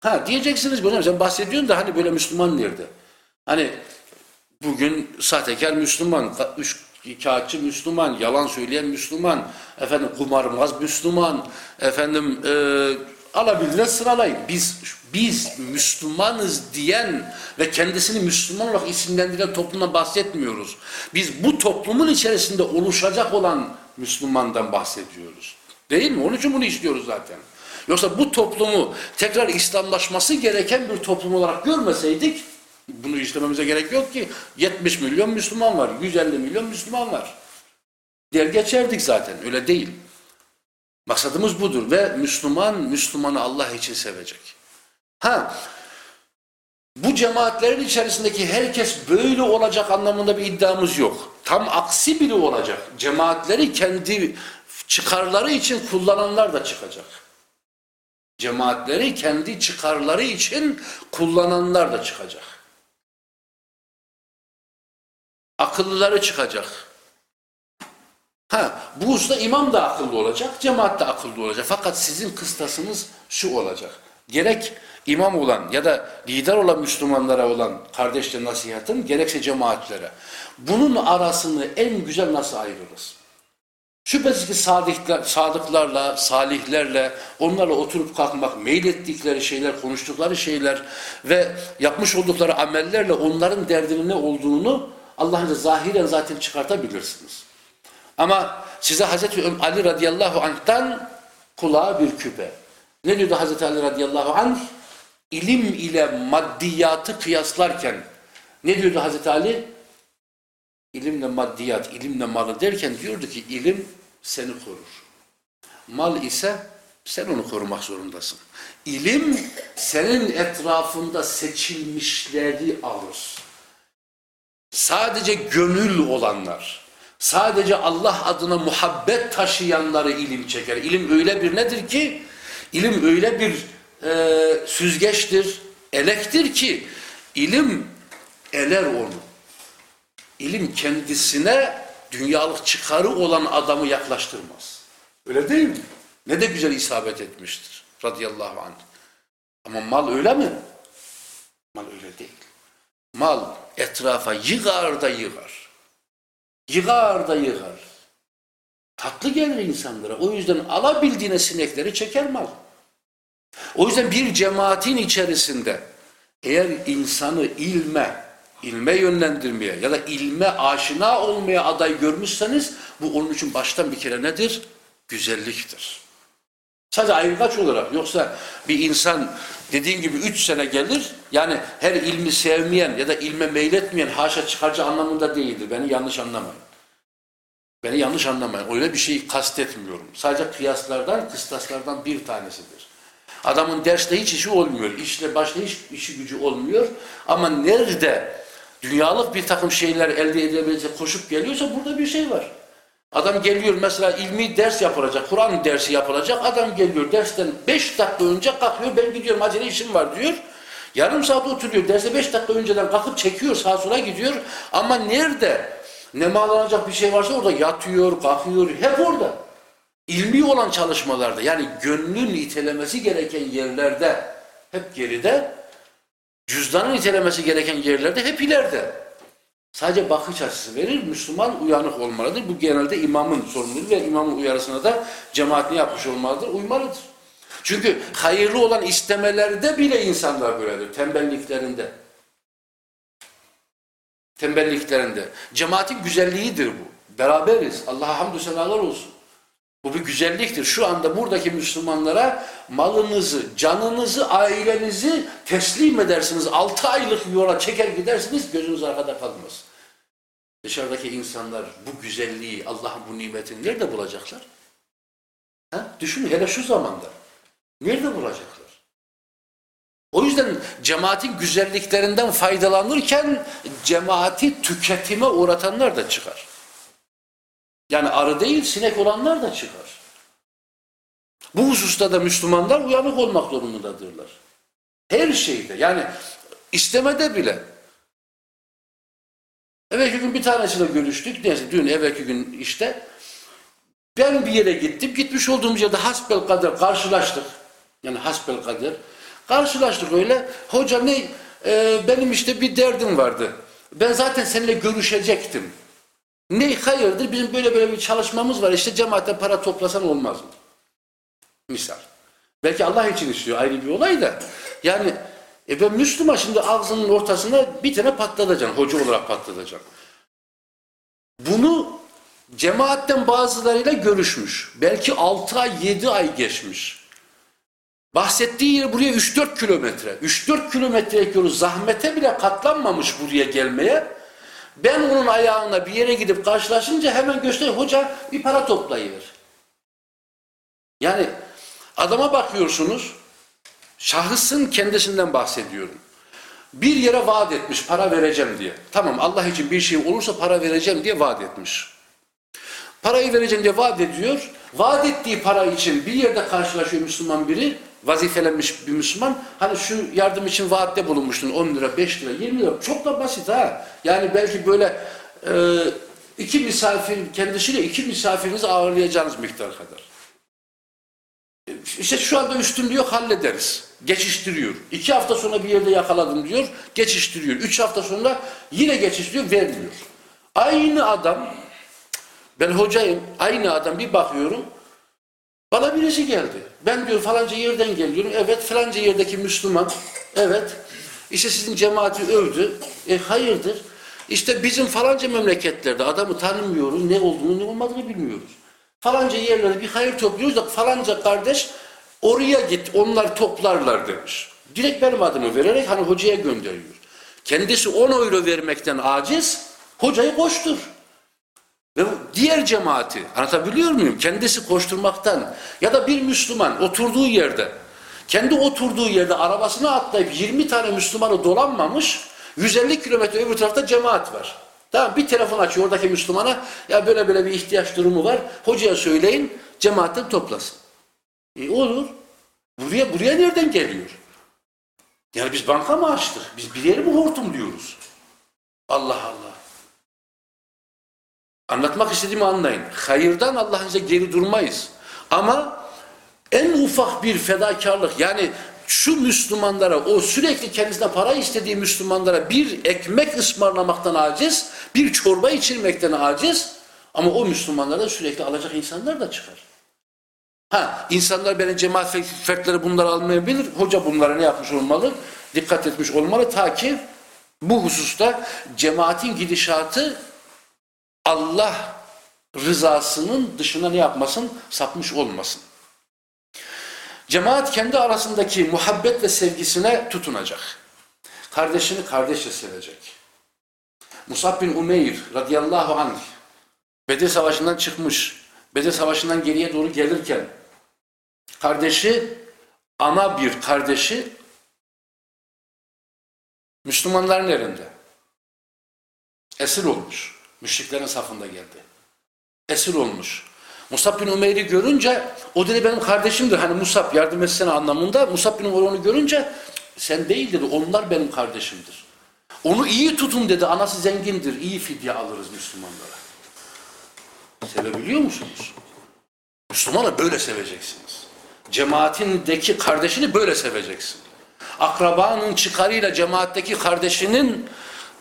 Ha diyeceksiniz böyle sen bahsediyorsun da hani böyle Müslüman nerede? Hani bugün sahtekar Müslüman, üç kağıtçı Müslüman, yalan söyleyen Müslüman, efendim kumarmaz Müslüman, efendim e, alabildiğine sıralayın. Biz biz Müslümanız diyen ve kendisini Müslüman olarak isimlendiren toplumdan bahsetmiyoruz. Biz bu toplumun içerisinde oluşacak olan Müslümandan bahsediyoruz. Değil mi? Onun için bunu istiyoruz zaten. Yoksa bu toplumu tekrar İslamlaşması gereken bir toplum olarak görmeseydik bunu istememize gerek yok ki 70 milyon Müslüman var, 150 milyon Müslüman var. Der geçerdik zaten öyle değil. Maksadımız budur ve Müslüman Müslümanı Allah için sevecek. Ha bu cemaatlerin içerisindeki herkes böyle olacak anlamında bir iddiamız yok. Tam aksi bile olacak. Cemaatleri kendi çıkarları için kullananlar da çıkacak. Cemaatleri kendi çıkarları için kullananlar da çıkacak. Akıllıları çıkacak. Ha, bu usta imam da akıllı olacak, cemaat da akıllı olacak. Fakat sizin kıstasınız şu olacak. Gerek imam olan ya da lider olan Müslümanlara olan kardeşle nasihatın gerekse cemaatlere. Bunun arasını en güzel nasıl ayırırız? Şüphesiz ki sadıklar, sadıklarla, salihlerle, onlarla oturup kalkmak, meylettikleri şeyler, konuştukları şeyler ve yapmış oldukları amellerle onların derdinin ne olduğunu Allah'ın zahiren zaten çıkartabilirsiniz. Ama size Hazreti Ali radıyallahu anh'tan kulağa bir küpe. Ne diyordu Hazreti Ali radıyallahu anh? İlim ile maddiyatı kıyaslarken ne diyordu Hazreti Ali? İlimle maddiyat, ilimle malı derken diyordu ki ilim seni korur. Mal ise sen onu korumak zorundasın. İlim senin etrafında seçilmişleri alır. Sadece gönül olanlar, sadece Allah adına muhabbet taşıyanları ilim çeker. İlim öyle bir nedir ki, ilim öyle bir e, süzgeçtir, elektir ki, ilim eler onu. İlim kendisine dünyalık çıkarı olan adamı yaklaştırmaz. Öyle değil mi? Ne de güzel isabet etmiştir radıyallahu anh. Ama mal öyle mi? Mal öyle değil. Mal etrafa yığar da yığar. Yığar da yığar. Tatlı gelir insanlara. O yüzden alabildiğine sinekleri çeker mal. O yüzden bir cemaatin içerisinde eğer insanı ilme, ilme yönlendirmeye ya da ilme aşina olmaya aday görmüşseniz bu onun için baştan bir kere nedir? Güzelliktir. Sadece ayrıcaç olarak yoksa bir insan dediğim gibi üç sene gelir yani her ilmi sevmeyen ya da ilme meyletmeyen haşa çıkarcı anlamında değildir. Beni yanlış anlamayın. Beni yanlış anlamayın. Öyle bir şeyi kastetmiyorum. Sadece kıyaslardan, kıstaslardan bir tanesidir. Adamın derste hiç işi olmuyor. İşle başta hiç işi gücü olmuyor. Ama nerede dünyalık bir takım şeyler elde edebilecek koşup geliyorsa burada bir şey var. Adam geliyor mesela ilmi ders yapılacak, Kur'an dersi yapılacak. Adam geliyor dersten beş dakika önce kalkıyor ben gidiyorum acele işim var diyor. Yarım saat oturuyor. Derse beş dakika önceden kalkıp çekiyor. Sağa sola gidiyor. Ama nerede nemalanacak bir şey varsa orada yatıyor, kalkıyor. Hep orada. İlmi olan çalışmalarda yani gönlün itelemesi gereken yerlerde hep geride. Cüzdanın itelemesi gereken yerlerde hep ileride. Sadece bakış açısı verir. Müslüman uyanık olmalıdır. Bu genelde imamın sorumluluğu ve imamın uyarısına da cemaat ne yapmış olmalıdır? Uymalıdır. Çünkü hayırlı olan istemelerde bile insanlar böyledir. Tembelliklerinde. Tembelliklerinde. Cemaatin güzelliğidir bu. Beraberiz. Allah'a hamdü senalar olsun. Bu bir güzelliktir. Şu anda buradaki Müslümanlara malınızı, canınızı, ailenizi teslim edersiniz. Altı aylık yola çeker gidersiniz, gözünüz arkada kalmaz. Dışarıdaki insanlar bu güzelliği, Allah'ın bu nimetini nerede bulacaklar? Ha? Düşünün hele şu zamanda. Nerede bulacaklar? O yüzden cemaatin güzelliklerinden faydalanırken cemaati tüketime uğratanlar da çıkar. Yani arı değil sinek olanlar da çıkar. Bu hususta da Müslümanlar uyanık olmak durumundadırlar. Her şeyde yani istemede bile. Evvelki gün bir tanesiyle görüştük. Neyse dün evvelki gün işte ben bir yere gittim. Gitmiş olduğumuz yerde hasbel kader karşılaştık. Yani hasbel kader. Karşılaştık öyle. Hoca ne? Ee, benim işte bir derdim vardı. Ben zaten seninle görüşecektim. Ne hayırdır? Bizim böyle böyle bir çalışmamız var. İşte cemaatten para toplasan olmaz mı? Misal. Belki Allah için istiyor ayrı bir olay da. Yani e ben Müslüman şimdi ağzının ortasına bir tane patlatacaksın. Hoca olarak patlatacaksın. Bunu cemaatten bazılarıyla görüşmüş. Belki 6 ay 7 ay geçmiş. Bahsettiği yer buraya 3-4 kilometre. 3-4 kilometre yolu zahmete bile katlanmamış buraya gelmeye. Ben onun ayağına bir yere gidip karşılaşınca hemen gösteriyor. Hoca bir para toplayıver. Yani adama bakıyorsunuz. Şahısın kendisinden bahsediyorum. Bir yere vaat etmiş para vereceğim diye. Tamam Allah için bir şey olursa para vereceğim diye vaat etmiş. Parayı vereceğim diye vaat ediyor. Vaat ettiği para için bir yerde karşılaşıyor Müslüman biri. Vazifelenmiş bir Müslüman. Hani şu yardım için vaatte bulunmuştun 10 lira, 5 lira, 20 lira. Çok da basit ha. Yani belki böyle e, iki misafir, kendisiyle iki misafirinizi ağırlayacağınız miktar kadar. İşte şu anda üstün diyor hallederiz. Geçiştiriyor. İki hafta sonra bir yerde yakaladım diyor. Geçiştiriyor. Üç hafta sonra yine geçiştiriyor. Vermiyor. Aynı adam ben hocayım. Aynı adam bir bakıyorum. Bana birisi geldi. Ben diyor falanca yerden geliyorum. Evet falanca yerdeki Müslüman. Evet. İşte sizin cemaati övdü. E hayırdır? İşte bizim falanca memleketlerde adamı tanımıyoruz. Ne olduğunu ne olmadığını bilmiyoruz. Falanca yerlerde bir hayır topluyoruz da falanca kardeş oraya git onlar toplarlar demiş. Direkt benim adımı vererek hani hocaya gönderiyor. Kendisi 10 euro vermekten aciz, hocayı koştur. Ve diğer cemaati anlatabiliyor muyum? Kendisi koşturmaktan ya da bir Müslüman oturduğu yerde kendi oturduğu yerde arabasına atlayıp 20 tane Müslümanı dolanmamış 150 kilometre öbür tarafta cemaat var. Tamam bir telefon açıyor oradaki Müslümana ya böyle böyle bir ihtiyaç durumu var. Hocaya söyleyin cemaatten toplasın. E olur. Buraya buraya nereden geliyor? Yani biz banka mı açtık? Biz bir yeri mi hortum diyoruz? Allah Allah. Anlatmak istediğimi anlayın. Hayırdan Allah'ın size geri durmayız. Ama en ufak bir fedakarlık yani şu Müslümanlara o sürekli kendisine para istediği Müslümanlara bir ekmek ısmarlamaktan aciz, bir çorba içirmekten aciz ama o Müslümanlara sürekli alacak insanlar da çıkar. Ha, insanlar beni cemaat fertleri bunları almayabilir. Hoca bunlara ne yapmış olmalı? Dikkat etmiş olmalı ta ki bu hususta cemaatin gidişatı Allah rızasının dışına ne yapmasın? Sapmış olmasın. Cemaat kendi arasındaki muhabbet ve sevgisine tutunacak. Kardeşini kardeşle sevecek. Musab bin Umeyr radıyallahu anh Bedir Savaşı'ndan çıkmış. Bedir Savaşı'ndan geriye doğru gelirken kardeşi ana bir kardeşi Müslümanların elinde. Esir olmuş. Müşriklerin safında geldi. Esir olmuş. Musab bin Umeyr'i görünce o dedi benim kardeşimdir. Hani Musab yardım etsene anlamında. Musab bin Umeyr onu görünce sen değil dedi. Onlar benim kardeşimdir. Onu iyi tutun dedi. Anası zengindir. İyi fidye alırız Müslümanlara. Sevebiliyor musunuz? Müslümanı böyle seveceksiniz. Cemaatindeki kardeşini böyle seveceksin. Akrabanın çıkarıyla cemaatteki kardeşinin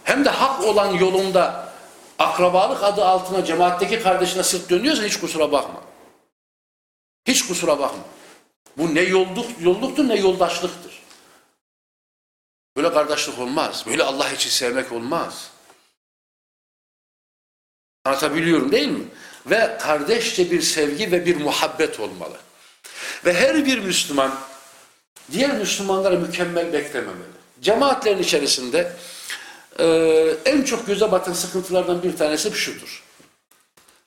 hem de hak olan yolunda akrabalık adı altına cemaatteki kardeşine sırt dönüyorsa hiç kusura bakma. Hiç kusura bakma. Bu ne yolluk, yolluktur ne yoldaşlıktır. Böyle kardeşlik olmaz. Böyle Allah için sevmek olmaz. Anlatabiliyorum değil mi? Ve kardeşçe bir sevgi ve bir muhabbet olmalı. Ve her bir Müslüman diğer Müslümanlara mükemmel beklememeli. Cemaatlerin içerisinde e, en çok göze batan sıkıntılardan bir tanesi şudur.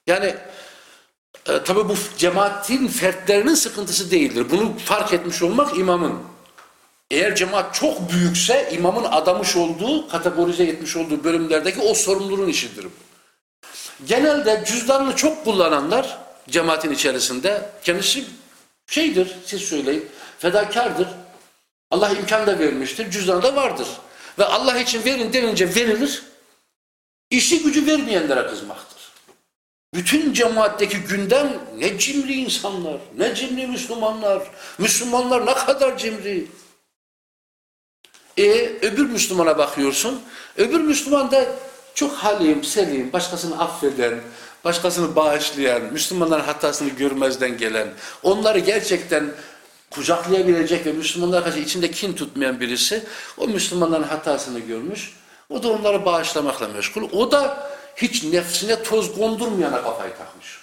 Yani e, tabi bu cemaatin fertlerinin sıkıntısı değildir. Bunu fark etmiş olmak imamın. Eğer cemaat çok büyükse imamın adamış olduğu, kategorize etmiş olduğu bölümlerdeki o sorumluluğun işidir bu. Genelde cüzdanını çok kullananlar cemaatin içerisinde kendisi şeydir, siz söyleyin, fedakardır. Allah imkan da vermiştir, cüzdanı da vardır. Ve Allah için verin denince verilir. İşi gücü vermeyenlere kızmaktır. Bütün cemaatteki gündem ne cimri insanlar, ne cimri Müslümanlar. Müslümanlar ne kadar cimri. E öbür Müslümana bakıyorsun. Öbür Müslüman da çok halim, selim, başkasını affeden, başkasını bağışlayan, Müslümanların hatasını görmezden gelen, onları gerçekten kucaklayabilecek ve Müslümanlar karşı içinde kin tutmayan birisi o Müslümanların hatasını görmüş. O da onları bağışlamakla meşgul. O da hiç nefsine toz kondurmayana kafayı takmış.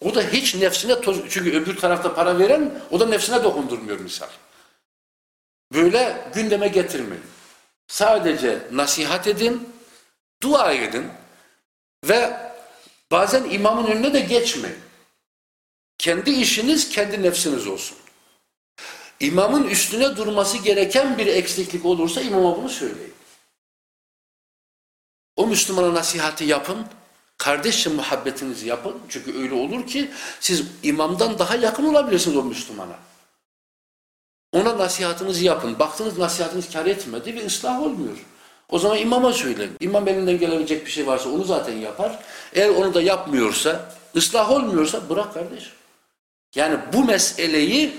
O da hiç nefsine toz... Çünkü öbür tarafta para veren o da nefsine dokundurmuyor misal. Böyle gündeme getirmeyin. Sadece nasihat edin, dua edin ve bazen imamın önüne de geçmeyin. Kendi işiniz kendi nefsiniz olsun. İmamın üstüne durması gereken bir eksiklik olursa imama bunu söyleyin. O Müslümana nasihati yapın, kardeşçe muhabbetinizi yapın. Çünkü öyle olur ki siz imamdan daha yakın olabilirsiniz o Müslümana. Ona nasihatınızı yapın. Baktınız nasihatiniz kar etmedi ve ıslah olmuyor. O zaman imama söyleyin. İmam elinden gelebilecek bir şey varsa onu zaten yapar. Eğer onu da yapmıyorsa, ıslah olmuyorsa bırak kardeş. Yani bu meseleyi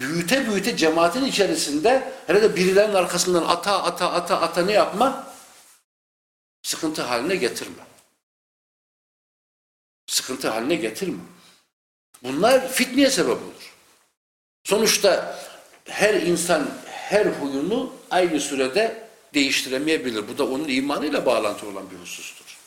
büyüte büyüte cemaatin içerisinde herhalde birilerinin arkasından ata ata ata ata ne yapma? Sıkıntı haline getirme. Sıkıntı haline getirme. Bunlar fitneye sebep olur. Sonuçta her insan her huyunu aynı sürede değiştiremeyebilir. Bu da onun imanıyla bağlantılı olan bir husustur.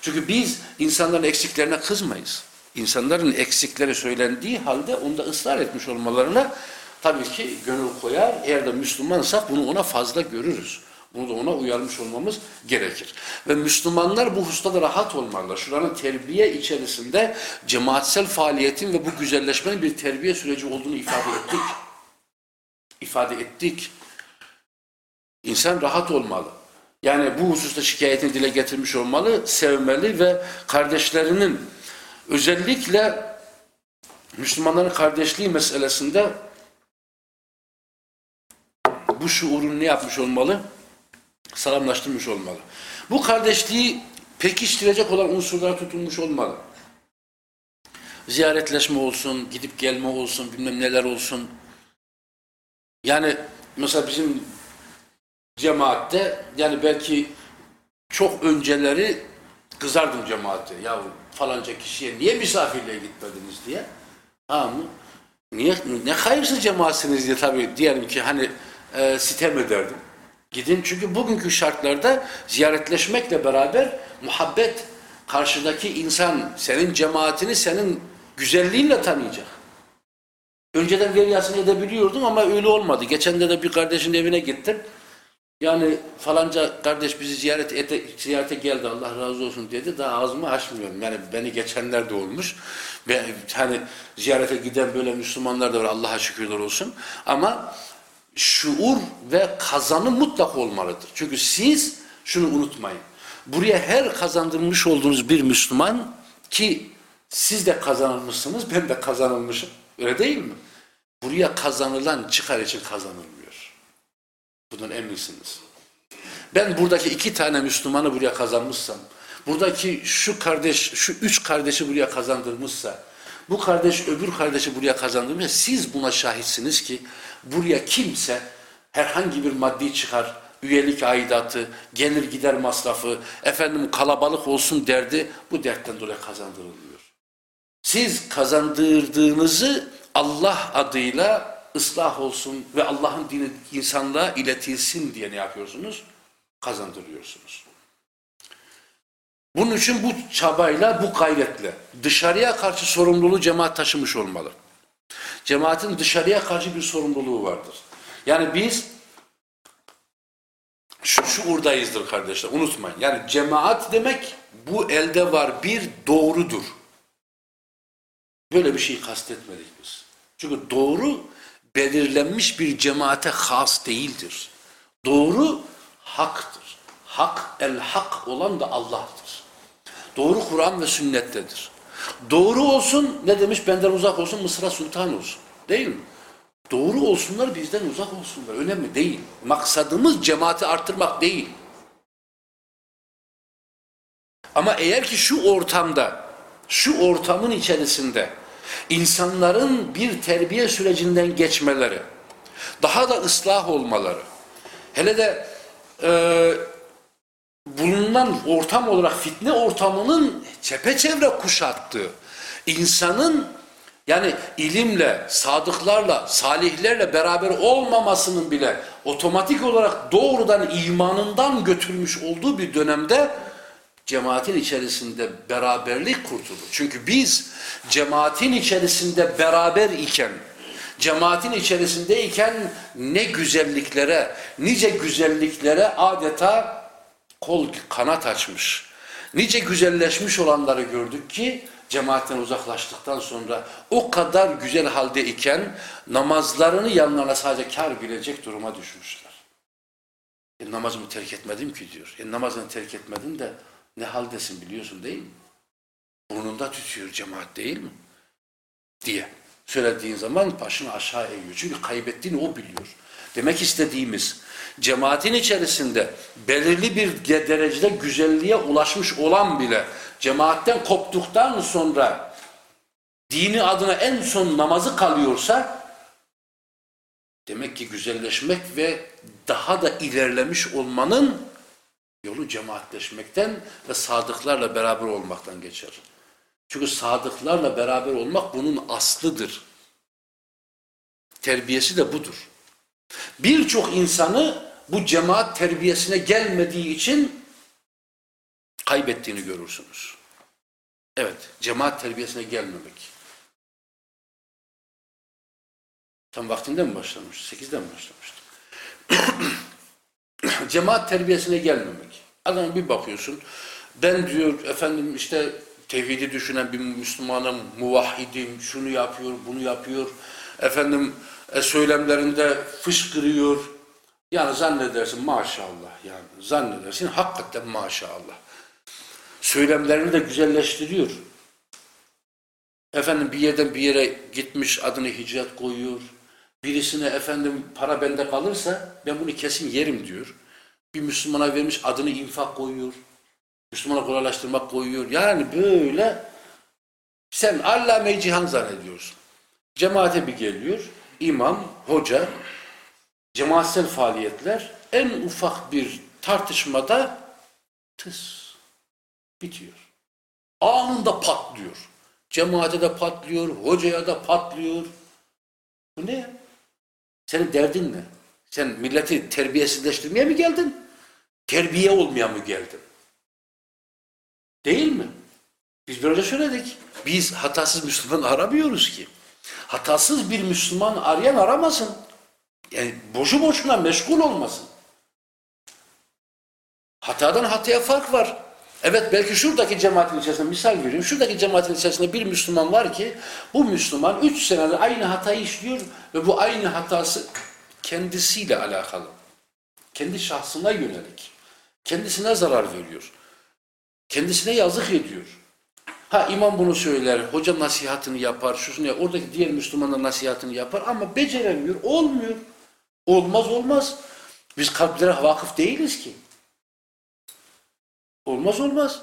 Çünkü biz insanların eksiklerine kızmayız. İnsanların eksikleri söylendiği halde onda ısrar etmiş olmalarına tabii ki gönül koyar. Eğer de Müslümansak bunu ona fazla görürüz. Bunu da ona uyarmış olmamız gerekir. Ve Müslümanlar bu husustada rahat olmalılar. Şuranın terbiye içerisinde cemaatsel faaliyetin ve bu güzelleşmenin bir terbiye süreci olduğunu ifade ettik. İfade ettik. İnsan rahat olmalı. Yani bu hususta şikayetini dile getirmiş olmalı, sevmeli ve kardeşlerinin özellikle Müslümanların kardeşliği meselesinde bu şuurunu ne yapmış olmalı? Salamlaştırmış olmalı. Bu kardeşliği pekiştirecek olan unsurlara tutulmuş olmalı. Ziyaretleşme olsun, gidip gelme olsun, bilmem neler olsun. Yani mesela bizim cemaatte yani belki çok önceleri kızardım cemaate. Ya falanca kişiye niye misafirliğe gitmediniz diye. Ha mı? Niye, ne hayırsız cemaatsiniz diye tabii diyelim ki hani e, sitem ederdim. Gidin çünkü bugünkü şartlarda ziyaretleşmekle beraber muhabbet karşıdaki insan senin cemaatini senin güzelliğinle tanıyacak. Önceden geryasını edebiliyordum ama öyle olmadı. Geçen de bir kardeşin evine gittim. Yani falanca kardeş bizi ziyaret ete, ziyarete geldi Allah razı olsun dedi. Daha ağzımı açmıyorum. Yani beni geçenler de olmuş. Ve hani ziyarete giden böyle Müslümanlar da var Allah'a şükürler olsun. Ama şuur ve kazanı mutlak olmalıdır. Çünkü siz şunu unutmayın. Buraya her kazandırmış olduğunuz bir Müslüman ki siz de kazanılmışsınız, ben de kazanılmışım. Öyle değil mi? buraya kazanılan çıkar için kazanılmıyor. Bundan eminsiniz. Ben buradaki iki tane Müslümanı buraya kazanmışsam, buradaki şu kardeş, şu üç kardeşi buraya kazandırmışsa, bu kardeş öbür kardeşi buraya kazandırmışsa, siz buna şahitsiniz ki buraya kimse herhangi bir maddi çıkar, üyelik aidatı, gelir gider masrafı, efendim kalabalık olsun derdi, bu dertten dolayı kazandırılmıyor. Siz kazandırdığınızı Allah adıyla ıslah olsun ve Allah'ın dini insanlığa iletilsin diye ne yapıyorsunuz? Kazandırıyorsunuz. Bunun için bu çabayla, bu gayretle dışarıya karşı sorumluluğu cemaat taşımış olmalı. Cemaatin dışarıya karşı bir sorumluluğu vardır. Yani biz şu şuurdayızdır kardeşler unutmayın. Yani cemaat demek bu elde var bir doğrudur. Böyle bir şey kastetmedik biz. Çünkü doğru belirlenmiş bir cemaate has değildir. Doğru haktır. Hak, el hak olan da Allah'tır. Doğru Kur'an ve sünnettedir. Doğru olsun ne demiş benden uzak olsun Mısır'a sultan olsun. Değil mi? Doğru olsunlar bizden uzak olsunlar. Önemli değil. Maksadımız cemaati arttırmak değil. Ama eğer ki şu ortamda, şu ortamın içerisinde insanların bir terbiye sürecinden geçmeleri, daha da ıslah olmaları, hele de e, bulunan ortam olarak fitne ortamının çepeçevre kuşattığı, insanın yani ilimle, sadıklarla, salihlerle beraber olmamasının bile otomatik olarak doğrudan imanından götürmüş olduğu bir dönemde cemaatin içerisinde beraberlik kurtulur. Çünkü biz cemaatin içerisinde beraber iken, cemaatin içerisindeyken ne güzelliklere, nice güzelliklere adeta kol kanat açmış. Nice güzelleşmiş olanları gördük ki cemaatten uzaklaştıktan sonra o kadar güzel halde iken namazlarını yanlarına sadece kar bilecek duruma düşmüşler. E, namazımı terk etmedim ki diyor. E, namazını terk etmedin de ne haldesin biliyorsun değil mi? Burnunda tütüyor cemaat değil mi? Diye söylediğin zaman başını aşağı eğiyor. Çünkü kaybettiğini o biliyor. Demek istediğimiz cemaatin içerisinde belirli bir derecede güzelliğe ulaşmış olan bile cemaatten koptuktan sonra dini adına en son namazı kalıyorsa demek ki güzelleşmek ve daha da ilerlemiş olmanın yolu cemaatleşmekten ve sadıklarla beraber olmaktan geçer. Çünkü sadıklarla beraber olmak bunun aslıdır. Terbiyesi de budur. Birçok insanı bu cemaat terbiyesine gelmediği için kaybettiğini görürsünüz. Evet, cemaat terbiyesine gelmemek. Tam vaktinde mi başlamış? Sekizde mi başlamıştı? cemaat terbiyesine gelmemek. Adam bir bakıyorsun, ben diyor efendim işte tevhidi düşünen bir Müslümanım, muvahhidim, şunu yapıyor, bunu yapıyor. Efendim e, söylemlerinde fışkırıyor. Yani zannedersin maşallah yani zannedersin hakikaten maşallah. Söylemlerini de güzelleştiriyor. Efendim bir yerden bir yere gitmiş adını hicret koyuyor. Birisine efendim para bende kalırsa ben bunu kesin yerim diyor. Bir Müslümana vermiş adını infak koyuyor. Müslümana kolaylaştırmak koyuyor. Yani böyle sen allame cihan zannediyorsun. Cemaate bir geliyor. imam, hoca, cemaatsel faaliyetler en ufak bir tartışmada tıs bitiyor. Anında patlıyor. Cemaate de patlıyor, hocaya da patlıyor. Bu ne? Senin derdin ne? Sen milleti terbiyesizleştirmeye mi geldin? Terbiye olmaya mı geldin? Değil mi? Biz böyle söyledik. Biz hatasız Müslüman aramıyoruz ki. Hatasız bir Müslüman arayan aramasın. Yani boşu boşuna meşgul olmasın. Hatadan hataya fark var. Evet belki şuradaki cemaatin içerisinde misal veriyorum. Şuradaki cemaatin içerisinde bir Müslüman var ki bu Müslüman üç senedir aynı hatayı işliyor ve bu aynı hatası kendisiyle alakalı. Kendi şahsına yönelik. Kendisine zarar veriyor. Kendisine yazık ediyor. Ha imam bunu söyler, hoca nasihatını yapar, şusunu yapar, oradaki diğer Müslümanlar nasihatını yapar ama beceremiyor, olmuyor. Olmaz olmaz. Biz kalplere vakıf değiliz ki. Olmaz olmaz.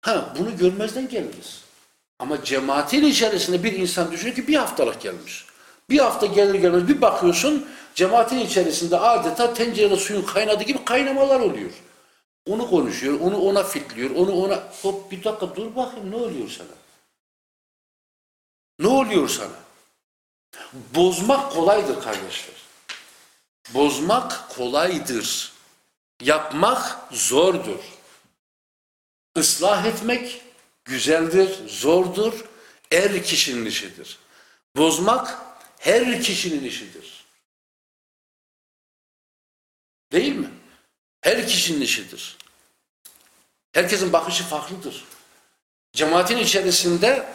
Ha bunu görmezden geliriz. Ama cemaatin içerisinde bir insan düşünüyor ki bir haftalık gelmiş. Bir hafta gelir gelmez bir bakıyorsun cemaatin içerisinde adeta tencerede suyun kaynadığı gibi kaynamalar oluyor. Onu konuşuyor, onu ona fitliyor, onu ona... Hop bir dakika dur bakayım ne oluyor sana? Ne oluyor sana? Bozmak kolaydır kardeşler. Bozmak kolaydır. Yapmak zordur. Islah etmek güzeldir, zordur, er kişinin işidir. Bozmak her kişinin işidir. Değil mi? Her kişinin işidir. Herkesin bakışı farklıdır. Cemaatin içerisinde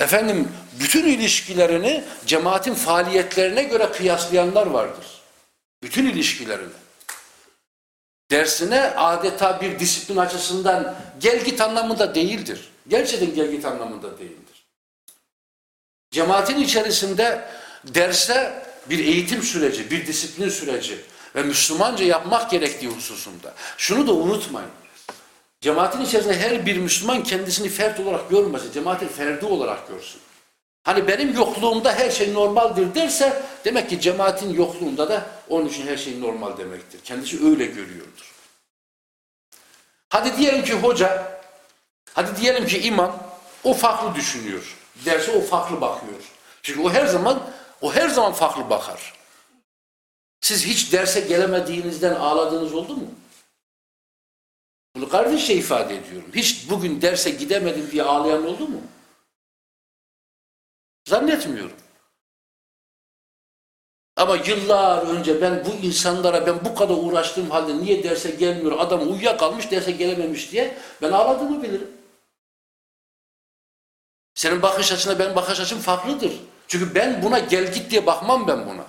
efendim bütün ilişkilerini cemaatin faaliyetlerine göre kıyaslayanlar vardır. Bütün ilişkilerini. Dersine adeta bir disiplin açısından gel git anlamında değildir. Gerçekten gel git anlamında değildir. Cemaatin içerisinde derse bir eğitim süreci, bir disiplin süreci ve Müslümanca yapmak gerektiği hususunda. Şunu da unutmayın. Cemaatin içerisinde her bir Müslüman kendisini fert olarak görmesin, cemaatin ferdi olarak görsün. Hani benim yokluğumda her şey normaldir derse demek ki cemaatin yokluğunda da onun için her şey normal demektir. Kendisi öyle görüyordur. Hadi diyelim ki hoca, hadi diyelim ki imam o farklı düşünüyor. Derse o farklı bakıyor. Çünkü o her zaman o her zaman farklı bakar. Siz hiç derse gelemediğinizden ağladığınız oldu mu? Bunu kardeşçe ifade ediyorum. Hiç bugün derse gidemedim diye ağlayan oldu mu? Zannetmiyorum. Ama yıllar önce ben bu insanlara ben bu kadar uğraştığım halde niye derse gelmiyor, adam uyuyakalmış derse gelememiş diye ben ağladığımı bilirim. Senin bakış açına benim bakış açım farklıdır. Çünkü ben buna gel git diye bakmam ben buna.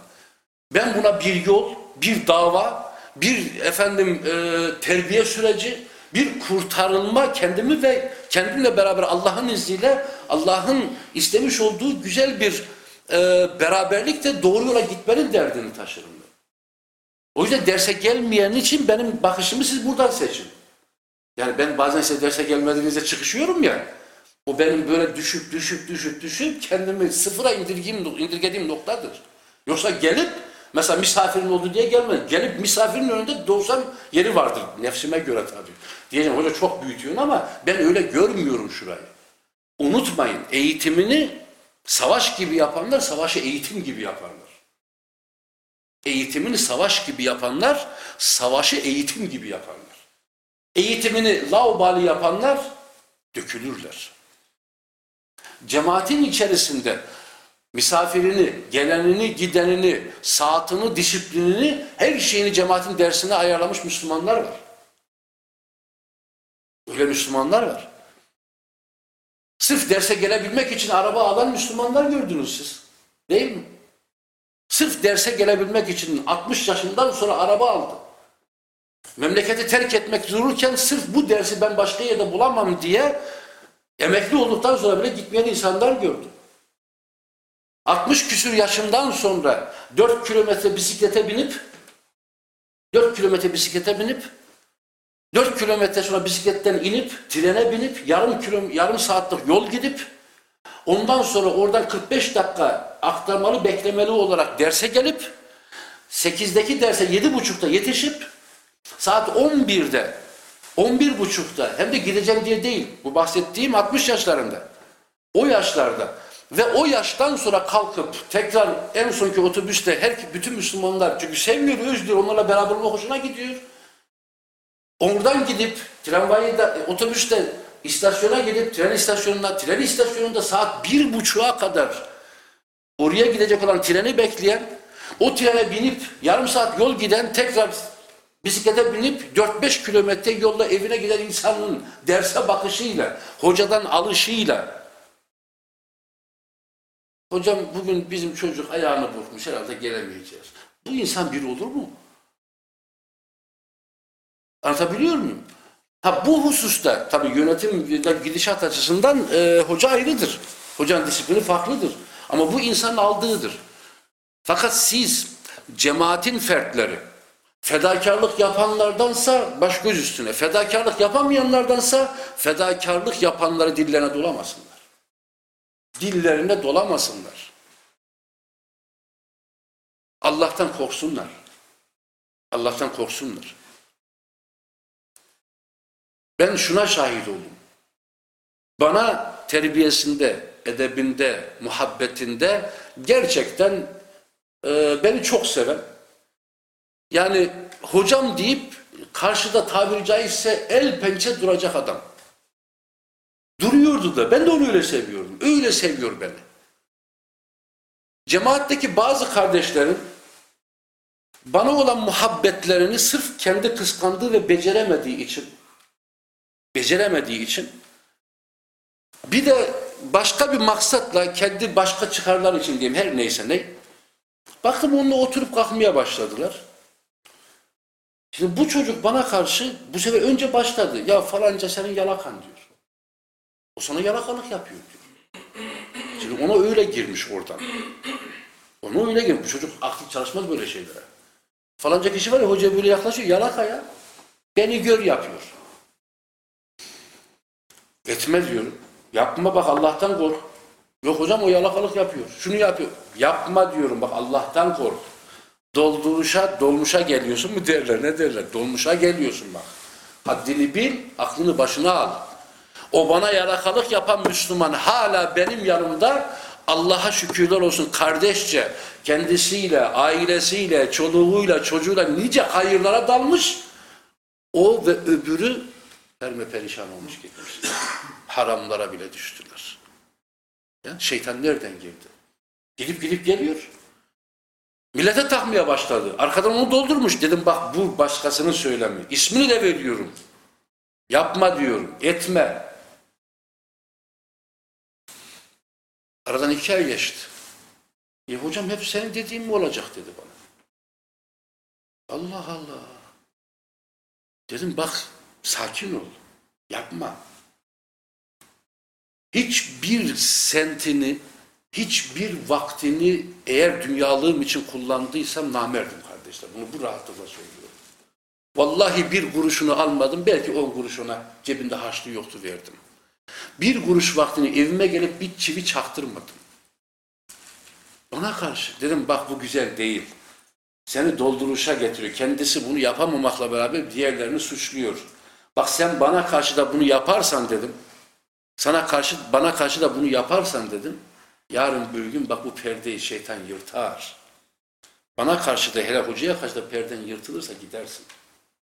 Ben buna bir yol, bir dava, bir efendim e, terbiye süreci, bir kurtarılma kendimi ve kendimle beraber Allah'ın izniyle Allah'ın istemiş olduğu güzel bir e, beraberlikte doğru yola gitmenin derdini taşırım. O yüzden derse gelmeyen için benim bakışımı siz buradan seçin. Yani ben bazen size derse gelmediğinizde çıkışıyorum ya. O benim böyle düşüp düşüp düşüp düşüp kendimi sıfıra indirgediğim noktadır. Yoksa gelip mesela misafirin oldu diye gelmedi. Gelip misafirin önünde doğsam yeri vardır. Nefsime göre tabii. Diyeceğim hoca çok büyütüyorsun ama ben öyle görmüyorum şurayı. Unutmayın eğitimini savaş gibi yapanlar savaşı eğitim gibi yaparlar. Eğitimini savaş gibi yapanlar savaşı eğitim gibi yaparlar. Eğitimini laubali yapanlar dökülürler. Cemaatin içerisinde misafirini, gelenini, gidenini, saatini, disiplinini, her şeyini cemaatin dersine ayarlamış Müslümanlar var. Öyle Müslümanlar var. Sırf derse gelebilmek için araba alan Müslümanlar gördünüz siz. Değil mi? Sırf derse gelebilmek için 60 yaşından sonra araba aldı. Memleketi terk etmek dururken sırf bu dersi ben başka yerde bulamam diye emekli olduktan sonra bile gitmeyen insanlar gördüm. 60 küsür yaşından sonra 4 kilometre bisiklete binip 4 kilometre bisiklete binip 4 kilometre sonra bisikletten inip trene binip yarım kilo, yarım saatlik yol gidip ondan sonra oradan 45 dakika aktarmalı beklemeli olarak derse gelip 8'deki derse 7.30'da yetişip saat 11'de 11.30'da hem de gideceğim diye değil bu bahsettiğim 60 yaşlarında o yaşlarda ve o yaştan sonra kalkıp tekrar en sonki otobüste her bütün Müslümanlar çünkü sevmiyor, özlüyor, onlarla beraber olmak hoşuna gidiyor. Oradan gidip tramvayda, otobüste istasyona gidip tren istasyonuna, tren istasyonunda saat bir buçuğa kadar oraya gidecek olan treni bekleyen, o trene binip yarım saat yol giden tekrar bisiklete binip 4-5 kilometre yolla evine giden insanın derse bakışıyla, hocadan alışıyla Hocam bugün bizim çocuk ayağını burkmuş herhalde gelemeyeceğiz. Bu insan bir olur mu? Anlatabiliyor muyum? Ha bu hususta tabii yönetim gidişat açısından e, hoca ayrıdır. Hocanın disiplini farklıdır. Ama bu insanın aldığıdır. Fakat siz cemaatin fertleri fedakarlık yapanlardansa baş göz üstüne, fedakarlık yapamayanlardansa fedakarlık yapanları dillerine dolamasınlar. Dillerine dolamasınlar. Allah'tan korksunlar. Allah'tan korksunlar. Ben şuna şahit oldum. Bana terbiyesinde, edebinde, muhabbetinde gerçekten e, beni çok seven, yani hocam deyip karşıda tabiri caizse el pençe duracak adam. Duruyordu da ben de onu öyle seviyordum. Öyle seviyor beni. Cemaatteki bazı kardeşlerin bana olan muhabbetlerini sırf kendi kıskandığı ve beceremediği için beceremediği için bir de başka bir maksatla kendi başka çıkarlar için diyeyim her neyse ne baktım onunla oturup kalkmaya başladılar. Şimdi bu çocuk bana karşı bu sefer önce başladı. Ya falanca senin yalakan diyor. O sana yalakalık yapıyor diyor. Şimdi ona öyle girmiş oradan. Ona öyle girmiş. Bu çocuk aklı çalışmaz böyle şeylere. Falanca kişi var ya hoca böyle yaklaşıyor. Yalaka ya. Beni gör yapıyor. Etme diyorum. Yapma bak Allah'tan kork. Yok hocam o yalakalık yapıyor. Şunu yapıyor. Yapma diyorum bak Allah'tan kork. Dolduruşa, dolmuşa geliyorsun mu derler ne derler? Dolmuşa geliyorsun bak. Haddini bil, aklını başına al. O bana yalakalık yapan Müslüman hala benim yanımda Allah'a şükürler olsun kardeşçe kendisiyle, ailesiyle, çoluğuyla, çocuğuyla nice hayırlara dalmış. O ve öbürü perme perişan olmuş gitmiş. Haramlara bile düştüler. Ya, şeytan nereden girdi? Gidip gidip geliyor. Millete takmaya başladı. Arkadan onu doldurmuş. Dedim bak bu başkasının söylemi. İsmini de veriyorum. Yapma diyorum. Etme. Aradan iki ay geçti. E hocam hep senin dediğin mi olacak dedi bana. Allah Allah. Dedim bak sakin ol. Yapma. Hiçbir sentini, hiçbir vaktini eğer dünyalığım için kullandıysam namerdim kardeşler. Bunu bu rahatlıkla söylüyorum. Vallahi bir kuruşunu almadım. Belki on kuruşuna cebinde harçlığı yoktu verdim. Bir kuruş vaktini evime gelip bir çivi çaktırmadım. Ona karşı dedim bak bu güzel değil. Seni dolduruşa getiriyor. Kendisi bunu yapamamakla beraber diğerlerini suçluyor. Bak sen bana karşı da bunu yaparsan dedim. Sana karşı bana karşı da bunu yaparsan dedim. Yarın bir gün bak bu perdeyi şeytan yırtar. Bana karşı da hele hocaya karşı da perden yırtılırsa gidersin.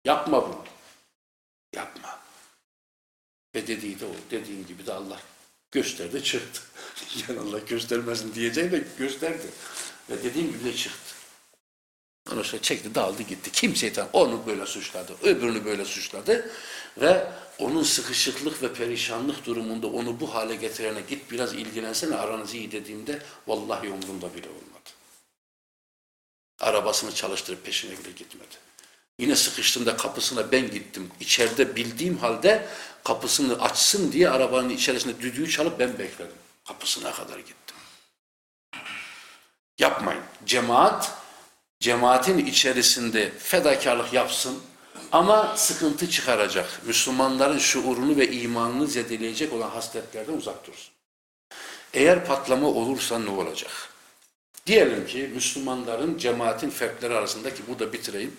Yapma bunu. Yapma. Ve dediği de o. Dediğin gibi de Allah gösterdi çıktı. yani Allah göstermesin diyeceğim de gösterdi. Ve dediğim gibi de çıktı. Ondan sonra çekti dağıldı gitti. Kim şeytan onu böyle suçladı. Öbürünü böyle suçladı. Ve onun sıkışıklık ve perişanlık durumunda onu bu hale getirene git biraz ilgilensene aranız iyi dediğimde vallahi umurumda bile olmadı. Arabasını çalıştırıp peşine bile gitmedi. Yine sıkıştığında kapısına ben gittim. İçeride bildiğim halde kapısını açsın diye arabanın içerisinde düdüğü çalıp ben bekledim. Kapısına kadar gittim. Yapmayın. Cemaat, cemaatin içerisinde fedakarlık yapsın ama sıkıntı çıkaracak. Müslümanların şuurunu ve imanını zedeleyecek olan hasletlerden uzak dursun. Eğer patlama olursa ne olacak? Diyelim ki Müslümanların cemaatin fertleri arasındaki burada bitireyim.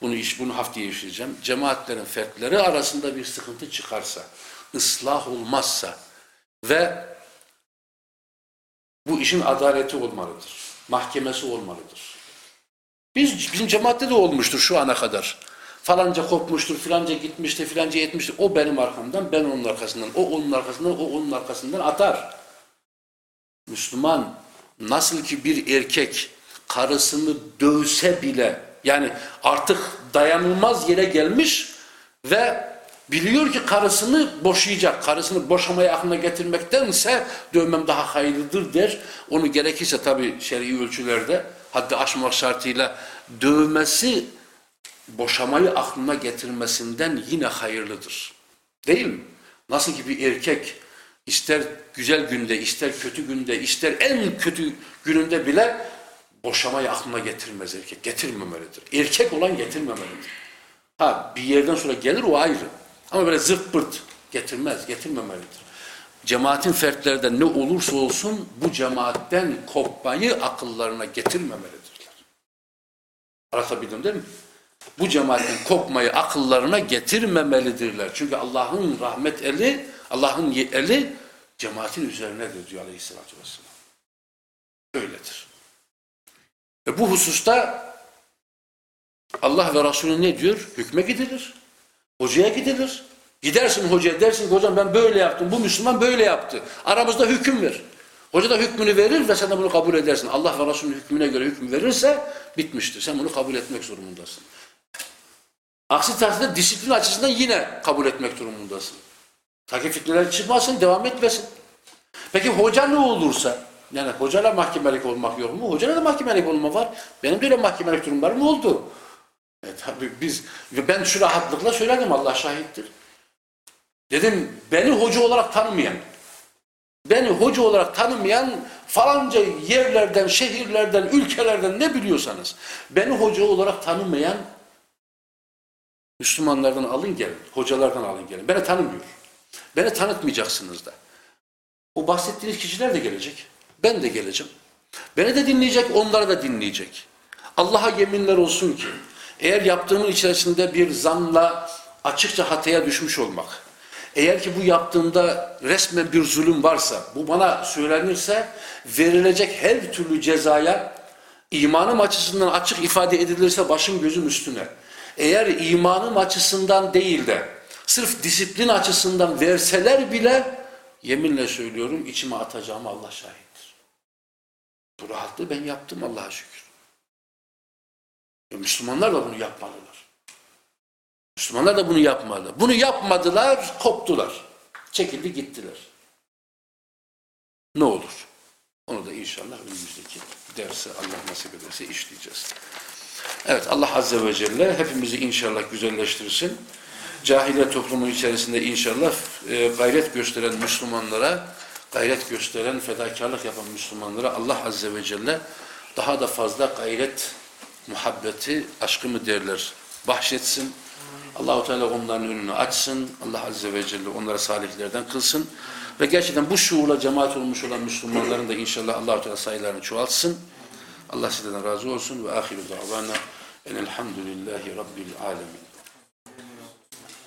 Bunu iş bunu haftaya işleyeceğim. Cemaatlerin fertleri arasında bir sıkıntı çıkarsa, ıslah olmazsa ve bu işin adaleti olmalıdır. Mahkemesi olmalıdır. Biz bizim cemaatte de olmuştur şu ana kadar. Falanca kopmuştur, filanca gitmiştir, filanca yetmiştir. O benim arkamdan, ben onun arkasından, o onun arkasından, o onun arkasından atar. Müslüman nasıl ki bir erkek karısını dövse bile yani artık dayanılmaz yere gelmiş ve biliyor ki karısını boşayacak. Karısını boşamaya aklına getirmektense dövmem daha hayırlıdır der. Onu gerekirse tabi şer'i ölçülerde haddi aşmak şartıyla dövmesi boşamayı aklına getirmesinden yine hayırlıdır. Değil mi? Nasıl ki bir erkek ister güzel günde, ister kötü günde, ister en kötü gününde bile boşamayı aklına getirmez erkek. Getirmemelidir. Erkek olan getirmemelidir. Ha bir yerden sonra gelir o ayrı. Ama böyle zırt getirmez, getirmemelidir. Cemaatin fertlerden ne olursa olsun bu cemaatten kopmayı akıllarına getirmemelidirler. Anlatabildim değil mi? Bu cemaatin kopmayı akıllarına getirmemelidirler. Çünkü Allah'ın rahmet eli, Allah'ın eli cemaatin üzerinedir diyor aleyhissalatü vesselam. Öyledir. Ve bu hususta Allah ve Resulü ne diyor? Hükme gidilir. Hocaya gidilir. Gidersin hocaya dersin ki hocam ben böyle yaptım. Bu Müslüman böyle yaptı. Aramızda hüküm ver. Hoca da hükmünü verir ve sen de bunu kabul edersin. Allah ve Resulünün hükmüne göre hüküm verirse bitmiştir. Sen bunu kabul etmek zorundasın. Aksi takdirde disiplin açısından yine kabul etmek durumundasın. Ta ki fitneler çıkmasın, devam etmesin. Peki hoca ne olursa, yani hocayla mahkemelik olmak yok mu? Hocayla da mahkemelik olma var. Benim de öyle mahkemelik durumlarım oldu. E tabii biz, ben şu rahatlıkla söyledim Allah şahittir. Dedim beni hoca olarak tanımayan, beni hoca olarak tanımayan falanca yerlerden, şehirlerden, ülkelerden ne biliyorsanız, beni hoca olarak tanımayan Müslümanlardan alın gelin, hocalardan alın gelin. Beni tanımıyor. Beni tanıtmayacaksınız da. O bahsettiğiniz kişiler de gelecek. Ben de geleceğim. Beni de dinleyecek, onları da dinleyecek. Allah'a yeminler olsun ki eğer yaptığımın içerisinde bir zanla açıkça hataya düşmüş olmak, eğer ki bu yaptığımda resmen bir zulüm varsa, bu bana söylenirse verilecek her türlü cezaya imanım açısından açık ifade edilirse başım gözüm üstüne. Eğer imanım açısından değil de sırf disiplin açısından verseler bile yeminle söylüyorum içime atacağımı Allah şahittir. Bu rahatlığı ben yaptım Allah'a şükür. E, Müslümanlar da bunu yapmalılar. Müslümanlar da bunu yapmalı. Bunu yapmadılar, koptular. Çekildi gittiler. Ne olur? Onu da inşallah önümüzdeki derse Allah nasip ederse işleyeceğiz. Evet Allah Azze ve Celle hepimizi inşallah güzelleştirsin. Cahiliye toplumun içerisinde inşallah e, gayret gösteren Müslümanlara, gayret gösteren, fedakarlık yapan Müslümanlara Allah Azze ve Celle daha da fazla gayret, muhabbeti, aşkı mı derler bahşetsin. Allahu Teala onların önünü açsın. Allah Azze ve Celle onlara salihlerden kılsın. Ve gerçekten bu şuurla cemaat olmuş olan Müslümanların da inşallah Allahu Teala sayılarını çoğaltsın. Allah sizden razı olsun ve ahiru davana enelhamdülillahi rabbil alemin.